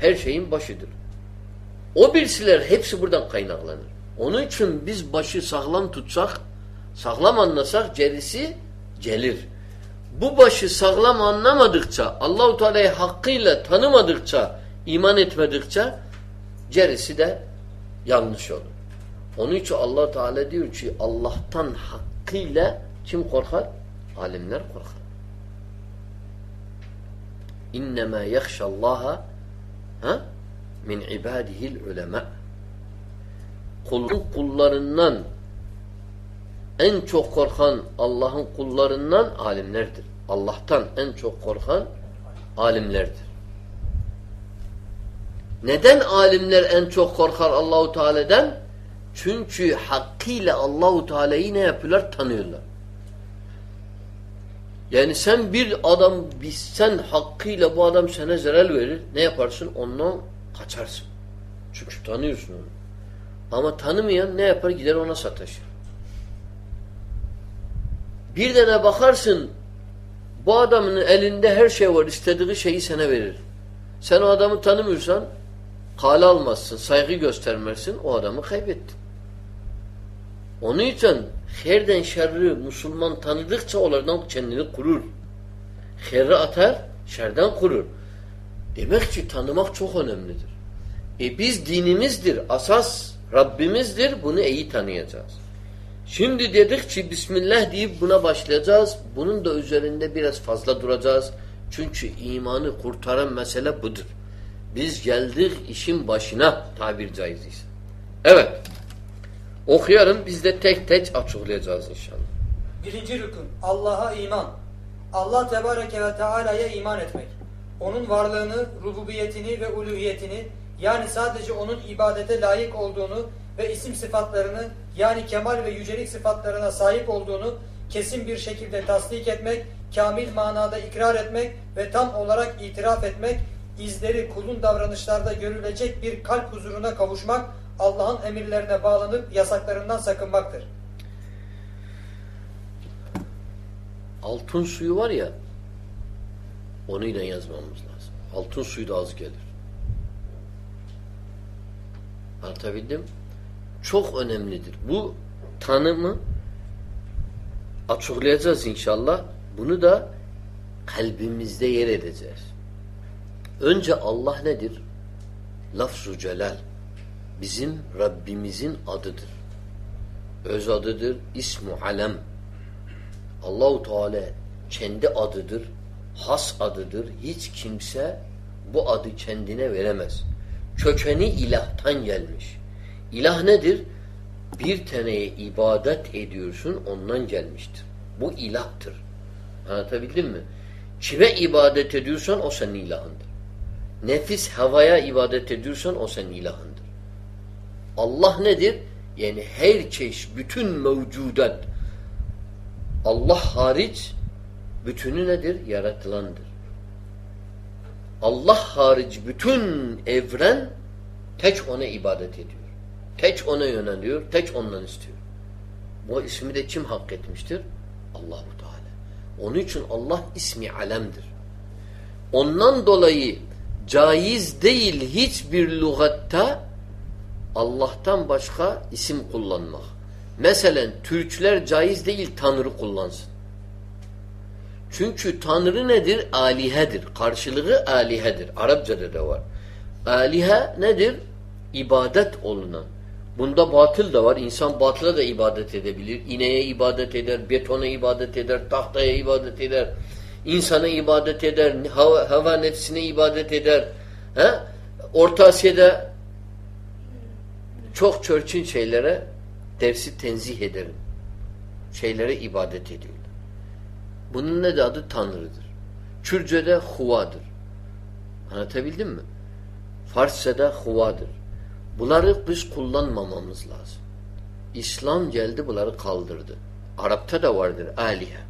Her şeyin başıdır. O birisiler hepsi buradan kaynaklanır. Onun için biz başı sağlam tutsak, sağlam anlasak gerisi gelir. Bu başı sağlam anlamadıkça, Allahu Teala'yı hakkıyla tanımadıkça, iman etmedikçe gerisi de yanlış olur. Onun için Allah Teala diyor ki Allah'tan hakkıyla kim korkar? Alimler korkar. İnnemâ yekşallâha ha? min ibadihil ulema. Kulun kullarından en çok korkan Allah'ın kullarından alimlerdir. Allah'tan en çok korkan alimlerdir. Neden alimler en çok korkar Allahu Teala'dan? Çünkü hakkıyla Allahu Teala'yı ne yapıyorlar? Tanıyorlar. Yani sen bir adam, sen hakkıyla bu adam sana zarar verir. Ne yaparsın? Ondan kaçarsın. Çünkü tanıyorsun onu. Ama tanımayan ne yapar? Gider ona sataşır. Bir de ne bakarsın bu adamın elinde her şey var. istediği şeyi sana verir. Sen o adamı tanımıyorsan kale almazsın, saygı göstermezsin. O adamı kaybettin. Onun için herden şerri Müslüman tanıdıkça onlardan kendini kurur. Herri atar, şerden kurur. Demek ki tanımak çok önemlidir. E biz dinimizdir, asas Rabbimizdir, bunu iyi tanıyacağız. Şimdi dedik ki Bismillah deyip buna başlayacağız. Bunun da üzerinde biraz fazla duracağız. Çünkü imanı kurtaran mesele budur. Biz geldik işin başına tabir caiziyse. Evet. Okuyalım biz de tek tek açıklayacağız inşallah. Birinci rükün Allah'a iman. Allah Tebareke ve Teala'ya iman etmek. Onun varlığını, rububiyetini ve uluhiyetini yani sadece onun ibadete layık olduğunu ve isim sıfatlarını yani kemal ve yücelik sıfatlarına sahip olduğunu kesin bir şekilde tasdik etmek, kamil manada ikrar etmek ve tam olarak itiraf etmek, izleri kulun davranışlarda görülecek bir kalp huzuruna kavuşmak, Allah'ın emirlerine bağlanıp yasaklarından sakınmaktır. Altın suyu var ya, onu yine yazmamız lazım. Altın suyu da az gelir. Anlatabildim? Çok önemlidir. Bu tanımı açıklayacağız inşallah. Bunu da kalbimizde yer edeceğiz. Önce Allah nedir? Lafzu celal. Bizim Rabbimizin adıdır. Öz adıdır, ismu alem. Allahu Teala kendi adıdır, has adıdır. Hiç kimse bu adı kendine veremez. Kökeni ilahtan gelmiş. İlah nedir? Bir taneye ibadet ediyorsun ondan gelmiştir. Bu ilahtır. Anlatabildim mi? Kime ibadet ediyorsan o senin ilahındır. Nefis havaya ibadet ediyorsan o senin ilahındır. Allah nedir? Yani her çeşit, bütün mevcudat Allah hariç bütünü nedir? Yaratılandır. Allah hariç bütün evren tek ona ibadet ediyor. Tek ona yöneliyor, tek ondan istiyor. Bu ismi de kim hak etmiştir? Allahu Teala. Onun için Allah ismi alemdir. Ondan dolayı caiz değil hiçbir lügatta Allah'tan başka isim kullanmak. Mesela Türkler caiz değil Tanrı kullansın. Çünkü Tanrı nedir? Alihedir. Karşılığı alihedir. Arapçada da var. Alihe nedir? İbadet olunan. Bunda batıl da var. İnsan batıla da ibadet edebilir. İneğe ibadet eder, betona ibadet eder, tahtaya ibadet eder, insana ibadet eder, hava, hava nefsine ibadet eder. He? Orta Asya'da çok çörçün şeylere dersi tenzih ederim. Şeylere ibadet ediyorlar. Bunun ne de adı Tanrı'dır. Kürce'de huvadır. Anlatabildim mi? Farsça'da huvadır. Bunları biz kullanmamamız lazım. İslam geldi bunları kaldırdı. Arap'ta da vardır alihe.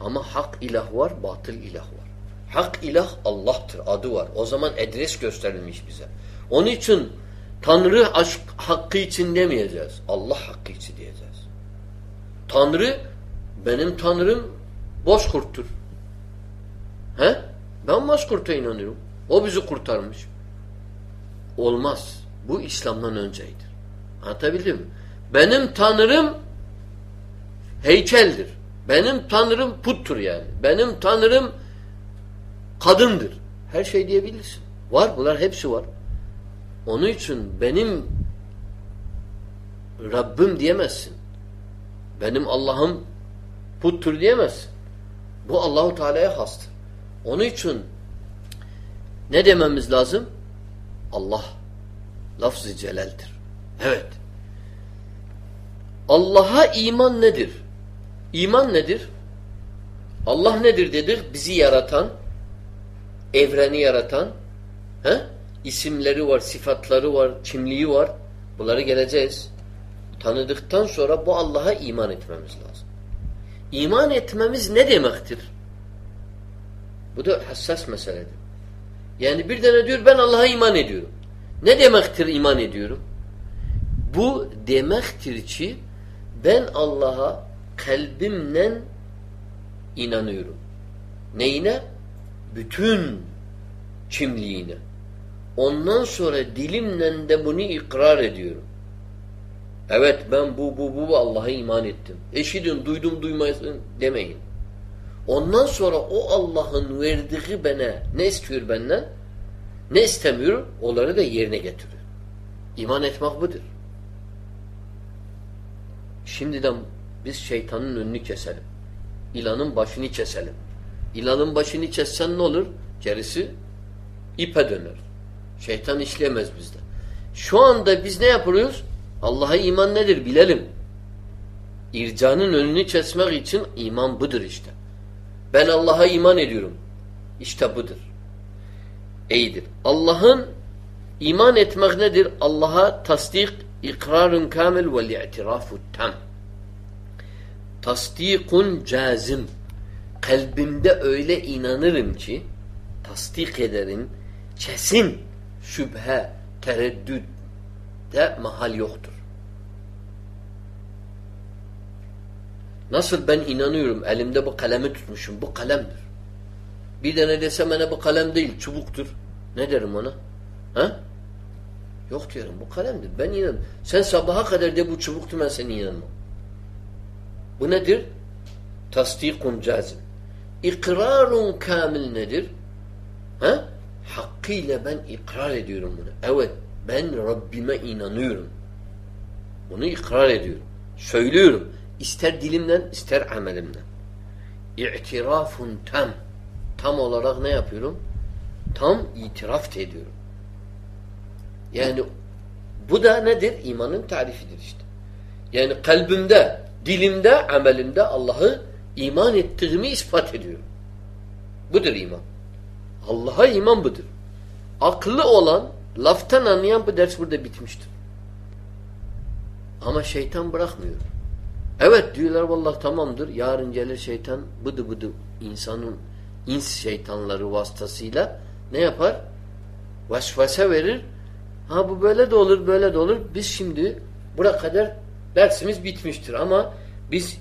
Ama hak ilah var, batıl ilah var. Hak ilah Allah'tır, adı var. O zaman adres gösterilmiş bize. Onun için Tanrı aşk hakkı için demeyeceğiz. Allah hakkı için diyeceğiz. Tanrı benim Tanrım kurttur. He? Ben kurta inanıyorum. O bizi kurtarmış. Olmaz. Bu İslam'dan önceydir. Anlatabildim mi? Benim Tanrım heykeldir. Benim Tanrım puttur yani. Benim Tanrım kadındır. Her şey diyebilirsin. Var bunlar hepsi var. Onun için benim Rabbim diyemezsin. Benim Allah'ım puttur diyemezsin. Bu Allahu Teala'ya hastır. Onun için ne dememiz lazım? Allah lafz-ı celaldir. Evet. Allah'a iman nedir? İman nedir? Allah nedir dedik? Bizi yaratan, evreni yaratan, he? İsimleri var, sıfatları var, kimliği var. Bunları geleceğiz. Tanıdıktan sonra bu Allah'a iman etmemiz lazım. İman etmemiz ne demektir? Bu da hassas meseledir. Yani bir tane diyor ben Allah'a iman ediyorum. Ne demektir iman ediyorum? Bu demektir ki ben Allah'a kalbimle inanıyorum. Neyine? Bütün kimliğine. Ondan sonra dilimle de bunu ikrar ediyorum. Evet ben bu bu bu Allah'a iman ettim. Eşidin duydum duymayasın demeyin. Ondan sonra o Allah'ın verdiği bana ne istiyor benden? Ne istemiyor? Onları da yerine getiriyor. İman etmek budur. Şimdiden biz şeytanın önünü keselim. İlanın başını keselim. İlanın başını kessen ne olur? Gerisi ipe döner. Şeytan işleyemez bizde. Şu anda biz ne yapıyoruz? Allah'a iman nedir bilelim. İrcanın önünü kesmek için iman budur işte. Ben Allah'a iman ediyorum. İşte budur. İyidir. Allah'ın iman etmek nedir? Allah'a tasdik, ikrarun kamil ve i'tirafu tam. Tasdikun cazim. Kalbimde öyle inanırım ki tasdik ederim. Kesin şüphe, tereddüt de mahal yoktur. Nasıl ben inanıyorum elimde bu kalemi tutmuşum. Bu kalemdir. Bir de ne desem bana bu kalem değil çubuktur. Ne derim ona? Ha? Yok diyorum bu kalemdir. Ben inan. Sen sabaha kadar de bu çubuktu ben seni inanmam. Bu nedir? Tasdikun cazim. İkrarun kamil nedir? Ha? Hakkıyla ben ikrar ediyorum bunu. Evet ben Rabbime inanıyorum. Bunu ikrar ediyorum. Söylüyorum. İster dilimden ister amelimden. İ'tirafun tam. Tam olarak ne yapıyorum? Tam itiraf ediyorum. Yani bu da nedir? İmanın tarifidir işte. Yani kalbimde, dilimde, amelimde Allah'ı iman ettiğimi ispat ediyorum. Budur iman. Allah'a iman budur. Aklı olan, laftan anlayan bu ders burada bitmiştir. Ama şeytan bırakmıyor. Evet diyorlar vallahi tamamdır. Yarın gelir şeytan bıdı bıdı insanın ins şeytanları vasıtasıyla ne yapar? Vesvese verir. Ha bu böyle de olur, böyle de olur. Biz şimdi buraya kadar dersimiz bitmiştir ama biz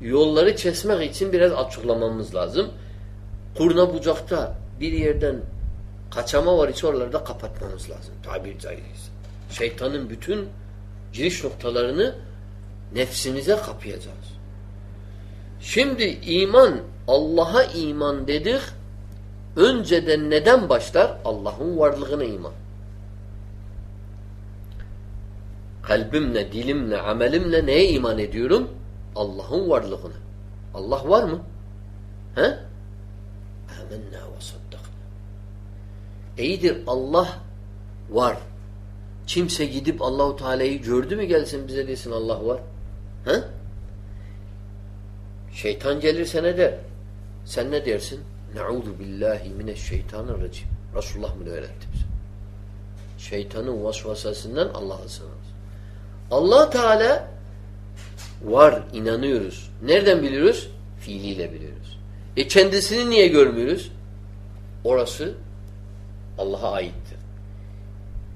yolları kesmek için biraz açıklamamız lazım. Kurna bucakta bir yerden kaçama var ise oralarda kapatmamız lazım. Tabir caizse. Şeytanın bütün giriş noktalarını nefsimize kapayacağız. Şimdi iman, Allah'a iman dedik. Önceden neden başlar? Allah'ın varlığına iman. Kalbimle, dilimle, amelimle neye iman ediyorum? Allah'ın varlığına. Allah var mı? He? Amenna ve. İyidir Allah var. Kimse gidip Allahu Teala'yı gördü mü gelsin bize desin Allah var. He? Şeytan gelirse ne der? Sen ne dersin? Ne'udhu billahi mineşşeytanirracim. Resulullah mı öğretti bize? Şeytanın vasvasasından Allah'a sığınırız. Allah Teala var, inanıyoruz. Nereden biliyoruz? Fiiliyle biliyoruz. E kendisini niye görmüyoruz? Orası Allah'a aittir.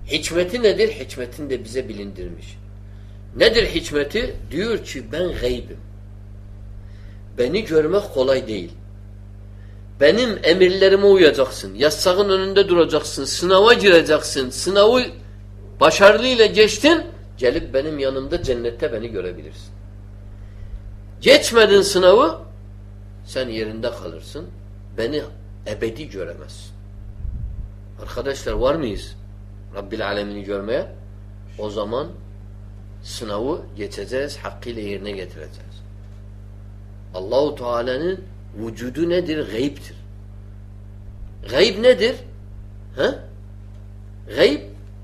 Hikmeti nedir? Hikmetini de bize bilindirmiş. Nedir hikmeti? Diyor ki ben gaybim. Beni görmek kolay değil. Benim emirlerime uyacaksın. Yasağın önünde duracaksın. Sınava gireceksin. Sınavı başarılıyla geçtin. Gelip benim yanımda cennette beni görebilirsin. Geçmedin sınavı sen yerinde kalırsın. Beni ebedi göremezsin. Arkadaşlar var mıyız? Rabbil alemini görmeye? O zaman sınavı geçeceğiz, hakkıyla yerine getireceğiz. Allahu Teala'nın vücudu nedir? Gayiptir. Gayb nedir? He? Gayb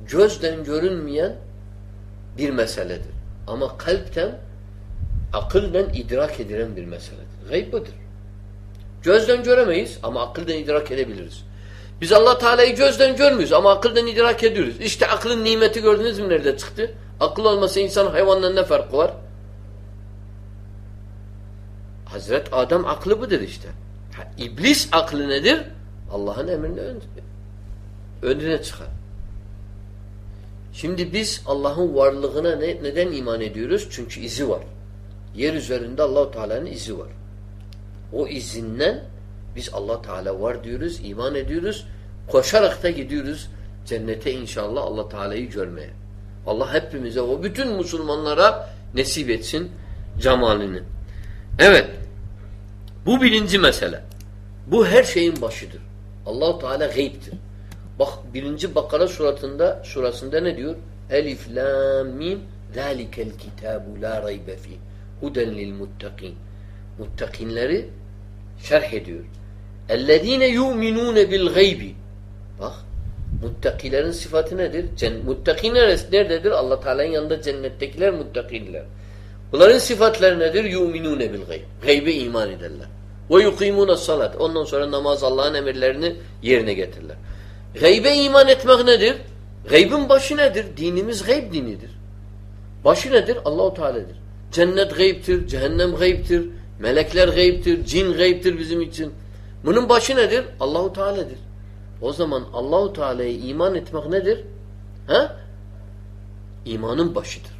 gözden görünmeyen bir meseledir. Ama kalpten akılden idrak edilen bir meseledir. Gayb budur. Gözden göremeyiz ama akılden idrak edebiliriz. Biz Allah Teala'yı gözden görmüyoruz ama akıldan idrak ediyoruz. İşte aklın nimeti gördünüz mü nerede çıktı? Akıl olmasa insan hayvanla ne farkı var? Hazret Adam aklı budur işte. Ha, İblis aklı nedir? Allah'ın emrine önüne çıkar. Şimdi biz Allah'ın varlığına ne, neden iman ediyoruz? Çünkü izi var. Yer üzerinde Allahu Teala'nın izi var. O izinden biz Allah Teala var diyoruz, iman ediyoruz. Koşarak da gidiyoruz cennete inşallah Allah Teala'yı görmeye. Allah hepimize o bütün Müslümanlara nasip etsin cemalini. Evet. Bu birinci mesele. Bu her şeyin başıdır. Allahu Teala gayiptir. Bak birinci Bakara suratında surasında ne diyor? Elif lam mim zalikel kitabu la raybe fi huden lil muttakin. Muttakinleri şerh ediyor. Yu'minune bil gaybi. Bak muttakilerin sıfatı nedir? Cen muttakin nerededir? Allah Teala'nın yanında cennettekiler muttakiler. Bunların sıfatları nedir? Bil gayb. Gaybe iman ederler. Yukimune salat. Ondan sonra namaz Allah'ın emirlerini yerine getirirler. Gaybe iman etmek nedir? Gaybın başı nedir? Dinimiz gayb dinidir. Başı nedir? Allahu Teala'dır. Cennet gaybtir, cehennem gaybtir, melekler gaybtir, cin gaybtir bizim için. Bunun başı nedir? Allahu Teala'dır. O zaman Allahu Teala'ya iman etmek nedir? Ha? İmanın başıdır.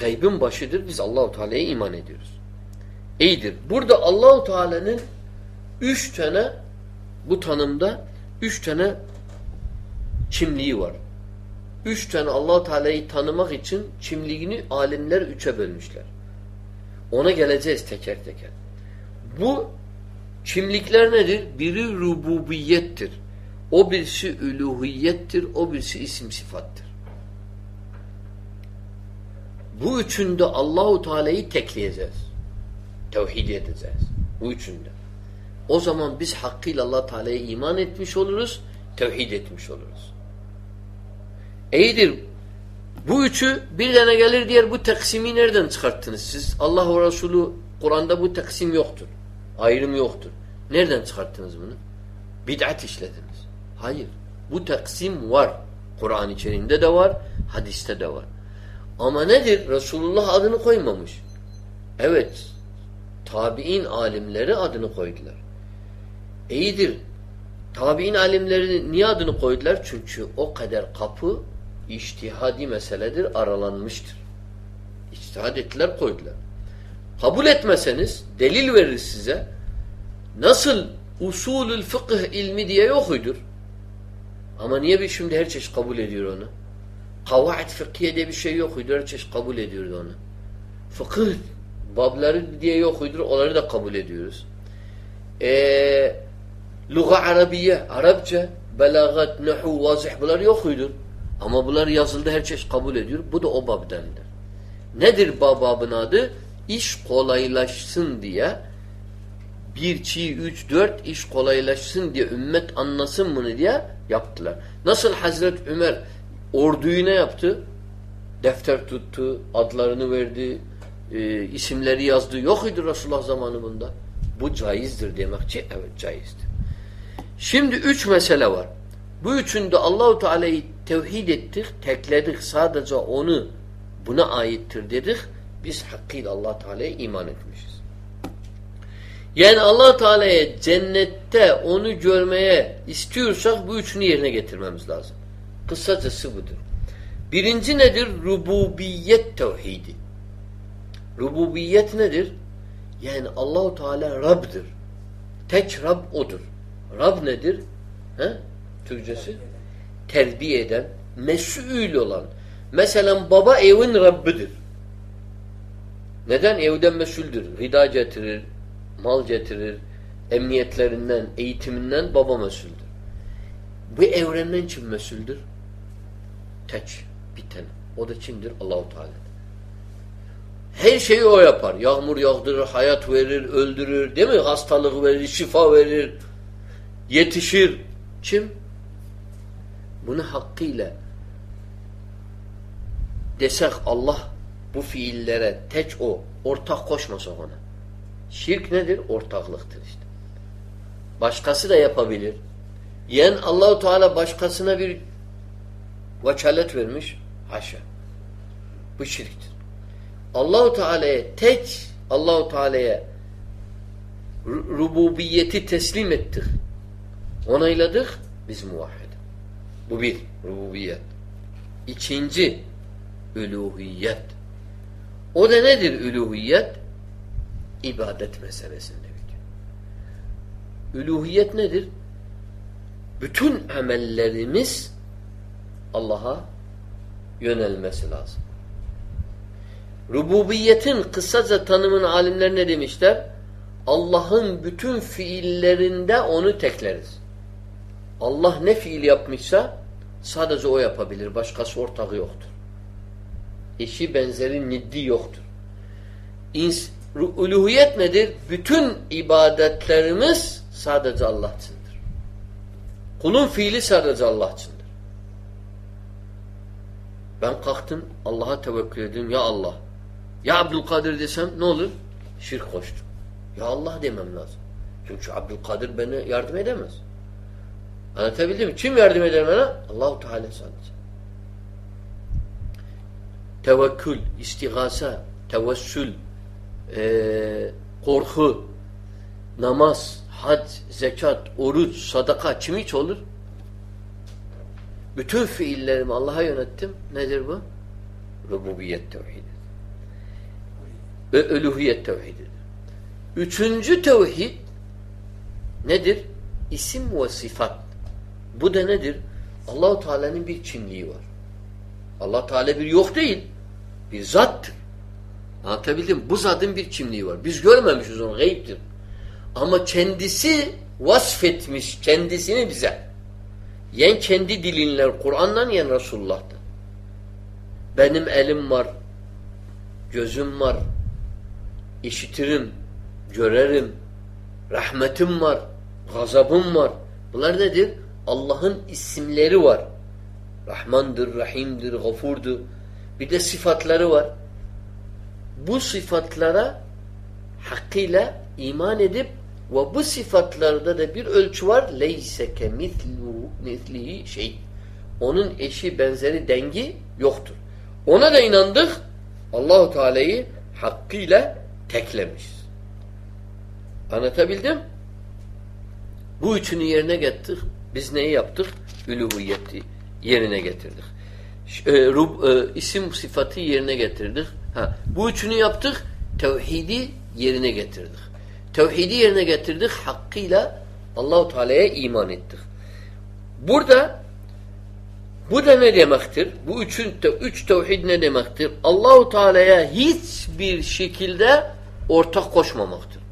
Gaybın başıdır. Biz Allahu Teala'ya iman ediyoruz. İyidir. Burada Allahu Teala'nın üç tane bu tanımda üç tane kimliği var. Üç tane Allahu Teala'yı tanımak için kimliğini alimler üçe bölmüşler. Ona geleceğiz teker teker. Bu kimlikler nedir? Biri rububiyettir. O birisi üluhiyettir. O birisi isim sıfattır. Bu üçünde Allahu Teala'yı tekleyeceğiz. Tevhid edeceğiz. Bu üçünde. O zaman biz hakkıyla Allah Teala'ya iman etmiş oluruz, tevhid etmiş oluruz. İyidir. Bu üçü bir tane gelir diğer bu taksimi nereden çıkarttınız siz? Allah ve Resulü Kur'an'da bu taksim yoktur. Ayrım yoktur. Nereden çıkarttınız bunu? Bid'at işlediniz. Hayır. Bu taksim var. Kur'an içerisinde de var, hadiste de var. Ama nedir? Resulullah adını koymamış. Evet. Tabi'in alimleri adını koydular. İyidir. Tabi'in alimleri niye adını koydular? Çünkü o kadar kapı iştihadi meseledir, aralanmıştır. İçtihad ettiler, koydular. Kabul etmeseniz, delil verir size. Nasıl usulül fıkıh ilmi diye yok uydur. Ama niye bir şimdi her çeşit kabul ediyor onu? Kavaid fıkhiye diye bir şey yok uydur, her çeşit kabul ediyordu onu. Fıkıh babları diye yok uydur, onları da kabul ediyoruz. Eee Luga Arabiye, Arapça, belagat, nehu, vazih bunlar yok uydur. Ama bunlar yazıldı her çeşit kabul ediyor. Bu da o babdendir. Nedir bababın adı? İş kolaylaşsın diye bir, çi, üç, dört iş kolaylaşsın diye ümmet anlasın bunu diye yaptılar. Nasıl Hazret Ömer orduyu ne yaptı? Defter tuttu, adlarını verdi, e, isimleri yazdı. Yok idi Resulullah zamanında. Bu caizdir demek ki evet caizdir. Şimdi üç mesele var. Bu üçünde Allahu Teala'yı tevhid ettik, tekledik. Sadece onu buna aittir dedik. Biz hakkıyla Allah Teala'ya iman etmişiz. Yani Allah Teala'ya cennette onu görmeye istiyorsak bu üçünü yerine getirmemiz lazım. Kısacası budur. Birinci nedir? Rububiyet tevhidi. Rububiyet nedir? Yani Allahu Teala Rab'dır. Tek Rab odur. Rab nedir? He? Türkçesi? Terbiye eden, mesul olan. Mesela baba evin Rabbidir. Neden? Evden mesuldür. Rida getirir, mal getirir, emniyetlerinden, eğitiminden baba mesuldür. Bu evrenden kim mesuldür? Tek, biten. O da kimdir? Allahu Teala. Her şeyi o yapar. Yağmur yağdırır, hayat verir, öldürür, değil mi? Hastalık verir, şifa verir, yetişir. Kim? Bunu hakkıyla desek Allah bu fiillere tek o ortak koşmasak ona. Şirk nedir? Ortaklıktır işte. Başkası da yapabilir. Yen Allahu Teala başkasına bir vekalet vermiş. Haşa. Bu şirktir. Allahu Teala'ya tek Allahu Teala'ya rububiyeti teslim ettik. Onayladık. Biz muvahhid. Bu bir. Rububiyet. İkinci üluhiyet. O da nedir üluhiyet? İbadet meselesinde bitiyor. Üluhiyet nedir? Bütün amellerimiz Allah'a yönelmesi lazım. Rububiyetin kısaca tanımını alimler ne demişler? Allah'ın bütün fiillerinde onu tekleriz. Allah ne fiil yapmışsa sadece o yapabilir. Başkası ortağı yoktur. Eşi benzeri niddi yoktur. İns Uluhiyet nedir? Bütün ibadetlerimiz sadece Allah içindir. Kulun fiili sadece Allah içindir. Ben kalktım Allah'a tevekkül edeyim. Ya Allah. Ya Abdülkadir desem ne olur? Şirk koştum. Ya Allah demem lazım. Çünkü Abdülkadir beni yardım edemez. Anlatabildim mi? Kim yardım eder bana? Allahu Teala sadece. Tevekkül, istigasa, tevessül, e, korku, namaz, hac, zekat, oruç, sadaka kim hiç olur? Bütün fiillerimi Allah'a yönettim. Nedir bu? Rububiyet tevhididir. Ve ölühiyet tevhididir. Üçüncü tevhid nedir? İsim ve sıfat. Bu da nedir? Allahu Teala'nın bir kimliği var. Allah Teala bir yok değil. Bir zattır. Anlatabildim Bu zatın bir kimliği var. Biz görmemişiz onu. Gayiptir. Ama kendisi vasfetmiş kendisini bize. Yen kendi dilinler Kur'an'dan yen Resulullah'tan. Benim elim var. Gözüm var. işitirim. Görerim. Rahmetim var. Gazabım var. Bunlar nedir? Allah'ın isimleri var. Rahmandır, Rahim'dir, Gafur'dur. Bir de sıfatları var. Bu sıfatlara hakkıyla iman edip ve bu sıfatlarda da bir ölçü var. Leyse kemitlihi şey. Onun eşi benzeri dengi yoktur. Ona da inandık. Allahu Teala'yı hakkıyla teklemişiz. Anlatabildim? Bu üçünü yerine getirdik. Biz neyi yaptık? Üluhiyeti yerine getirdik. E, rub, e, isim sıfatı yerine getirdik. Ha, bu üçünü yaptık. Tevhidi yerine getirdik. Tevhidi yerine getirdik. Hakkıyla Allahu Teala'ya iman ettik. Burada bu da ne demektir? Bu üçün, üç tevhid ne demektir? Allahu Teala'ya hiçbir şekilde ortak koşmamaktır.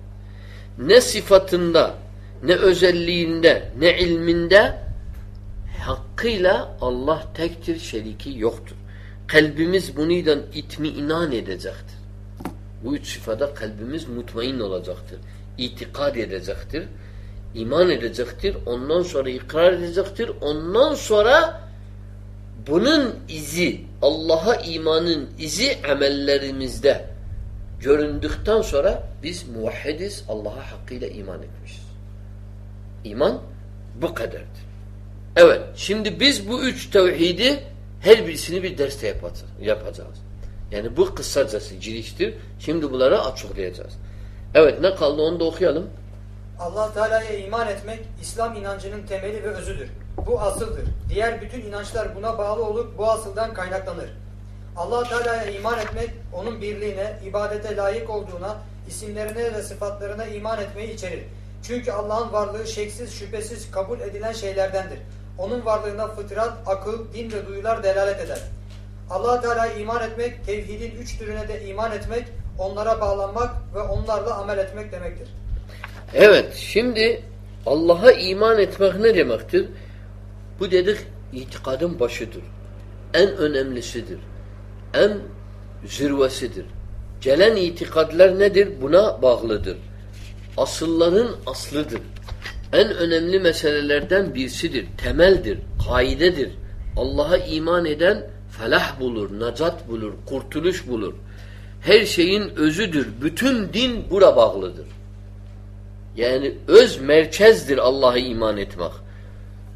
Ne sıfatında, ne özelliğinde, ne ilminde hakkıyla Allah tektir, şeriki yoktur. Kalbimiz buniden itmi inan edecektir. Bu üç sıfada kalbimiz mutmain olacaktır. İtikad edecektir. iman edecektir. Ondan sonra ikrar edecektir. Ondan sonra bunun izi, Allah'a imanın izi amellerimizde göründükten sonra biz muvahhidiz, Allah'a hakkıyla iman etmişiz. İman bu kadardır. Evet, şimdi biz bu üç tevhidi her birisini bir derste yapacağız. Yani bu kısacası giriştir. Şimdi bunları açıklayacağız. Evet, ne kaldı onu da okuyalım. Allah Teala'ya iman etmek İslam inancının temeli ve özüdür. Bu asıldır. Diğer bütün inançlar buna bağlı olup bu asıldan kaynaklanır. Allah Teala'ya iman etmek onun birliğine, ibadete layık olduğuna, isimlerine ve sıfatlarına iman etmeyi içerir. Çünkü Allah'ın varlığı şeksiz, şüphesiz kabul edilen şeylerdendir. Onun varlığına fıtrat, akıl, din ve duyular delalet eder. allah Teala'ya iman etmek, tevhidin üç türüne de iman etmek, onlara bağlanmak ve onlarla amel etmek demektir. Evet, şimdi Allah'a iman etmek ne demektir? Bu dedik itikadın başıdır. En önemlisidir. En zirvesidir. Gelen itikadlar nedir? Buna bağlıdır. Asılların aslıdır en önemli meselelerden birisidir. Temeldir, kaidedir. Allah'a iman eden felah bulur, nacat bulur, kurtuluş bulur. Her şeyin özüdür. Bütün din bura bağlıdır. Yani öz merkezdir Allah'a iman etmek.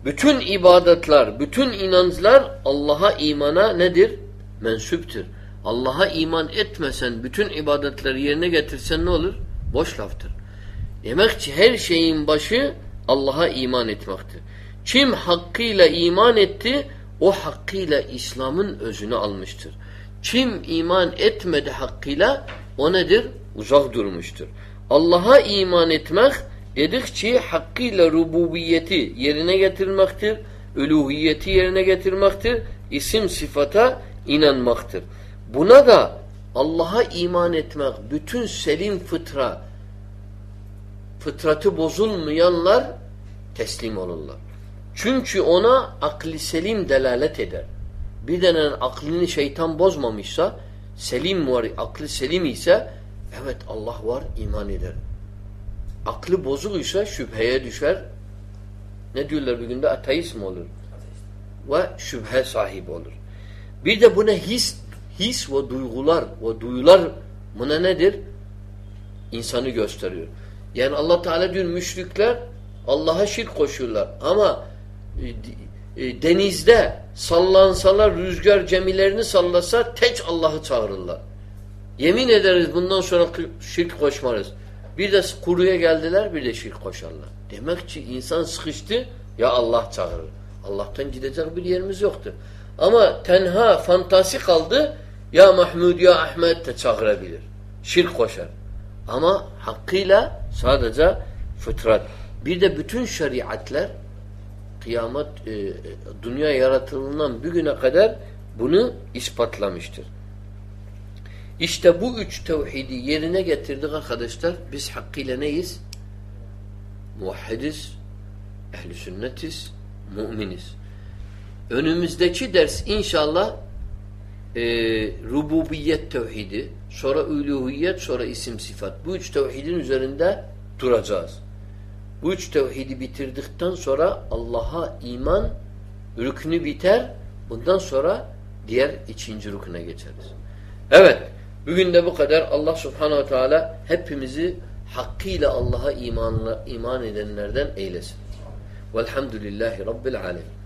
Bütün ibadetler, bütün inançlar Allah'a imana nedir? Mensuptur. Allah'a iman etmesen, bütün ibadetleri yerine getirsen ne olur? Boş laftır. Demek ki her şeyin başı Allah'a iman etmektir. Kim hakkıyla iman etti, o hakkıyla İslam'ın özünü almıştır. Kim iman etmedi hakkıyla, o nedir? Uzak durmuştur. Allah'a iman etmek, dedikçe hakkıyla rububiyeti yerine getirmektir, üluhiyeti yerine getirmektir, isim sıfata inanmaktır. Buna da Allah'a iman etmek, bütün selim fıtra, fıtratı bozulmayanlar teslim olurlar. Çünkü ona akli selim delalet eder. Bir denenin aklını şeytan bozmamışsa, selim var, aklı selim ise evet Allah var iman eder. Aklı bozuk ise şüpheye düşer. Ne diyorlar bir günde? Ateist olur? Ve şüphe sahibi olur. Bir de buna his, his ve duygular ve duyular buna nedir? İnsanı gösteriyor. Yani Allah Teala diyor müşrikler Allah'a şirk koşuyorlar. Ama e, e, denizde sallansalar, rüzgar gemilerini sallasa tek Allah'ı çağırırlar. Yemin ederiz bundan sonra şirk koşmarız. Bir de kuruya geldiler, bir de şirk koşarlar. Demek ki insan sıkıştı, ya Allah çağırır. Allah'tan gidecek bir yerimiz yoktur. Ama tenha, fantasi kaldı, ya Mahmud, ya Ahmet de çağırabilir. Şirk koşar. Ama hakkıyla sadece fıtrat. Bir de bütün şeriatler kıyamet e, dünya yaratılından bir güne kadar bunu ispatlamıştır. İşte bu üç tevhidi yerine getirdik arkadaşlar. Biz hakkıyla neyiz? Muvahhidiz, ehli sünnetiz, müminiz. Önümüzdeki ders inşallah e, rububiyet tevhidi, sonra uluhiyet, sonra isim sıfat. Bu üç tevhidin üzerinde duracağız. Bu üç tevhidi bitirdikten sonra Allah'a iman rüknü biter. Bundan sonra diğer ikinci rüküne geçeriz. Evet. Bugün de bu kadar. Allah subhanehu teala hepimizi hakkıyla Allah'a imanla, iman edenlerden eylesin. Velhamdülillahi Rabbil alemin.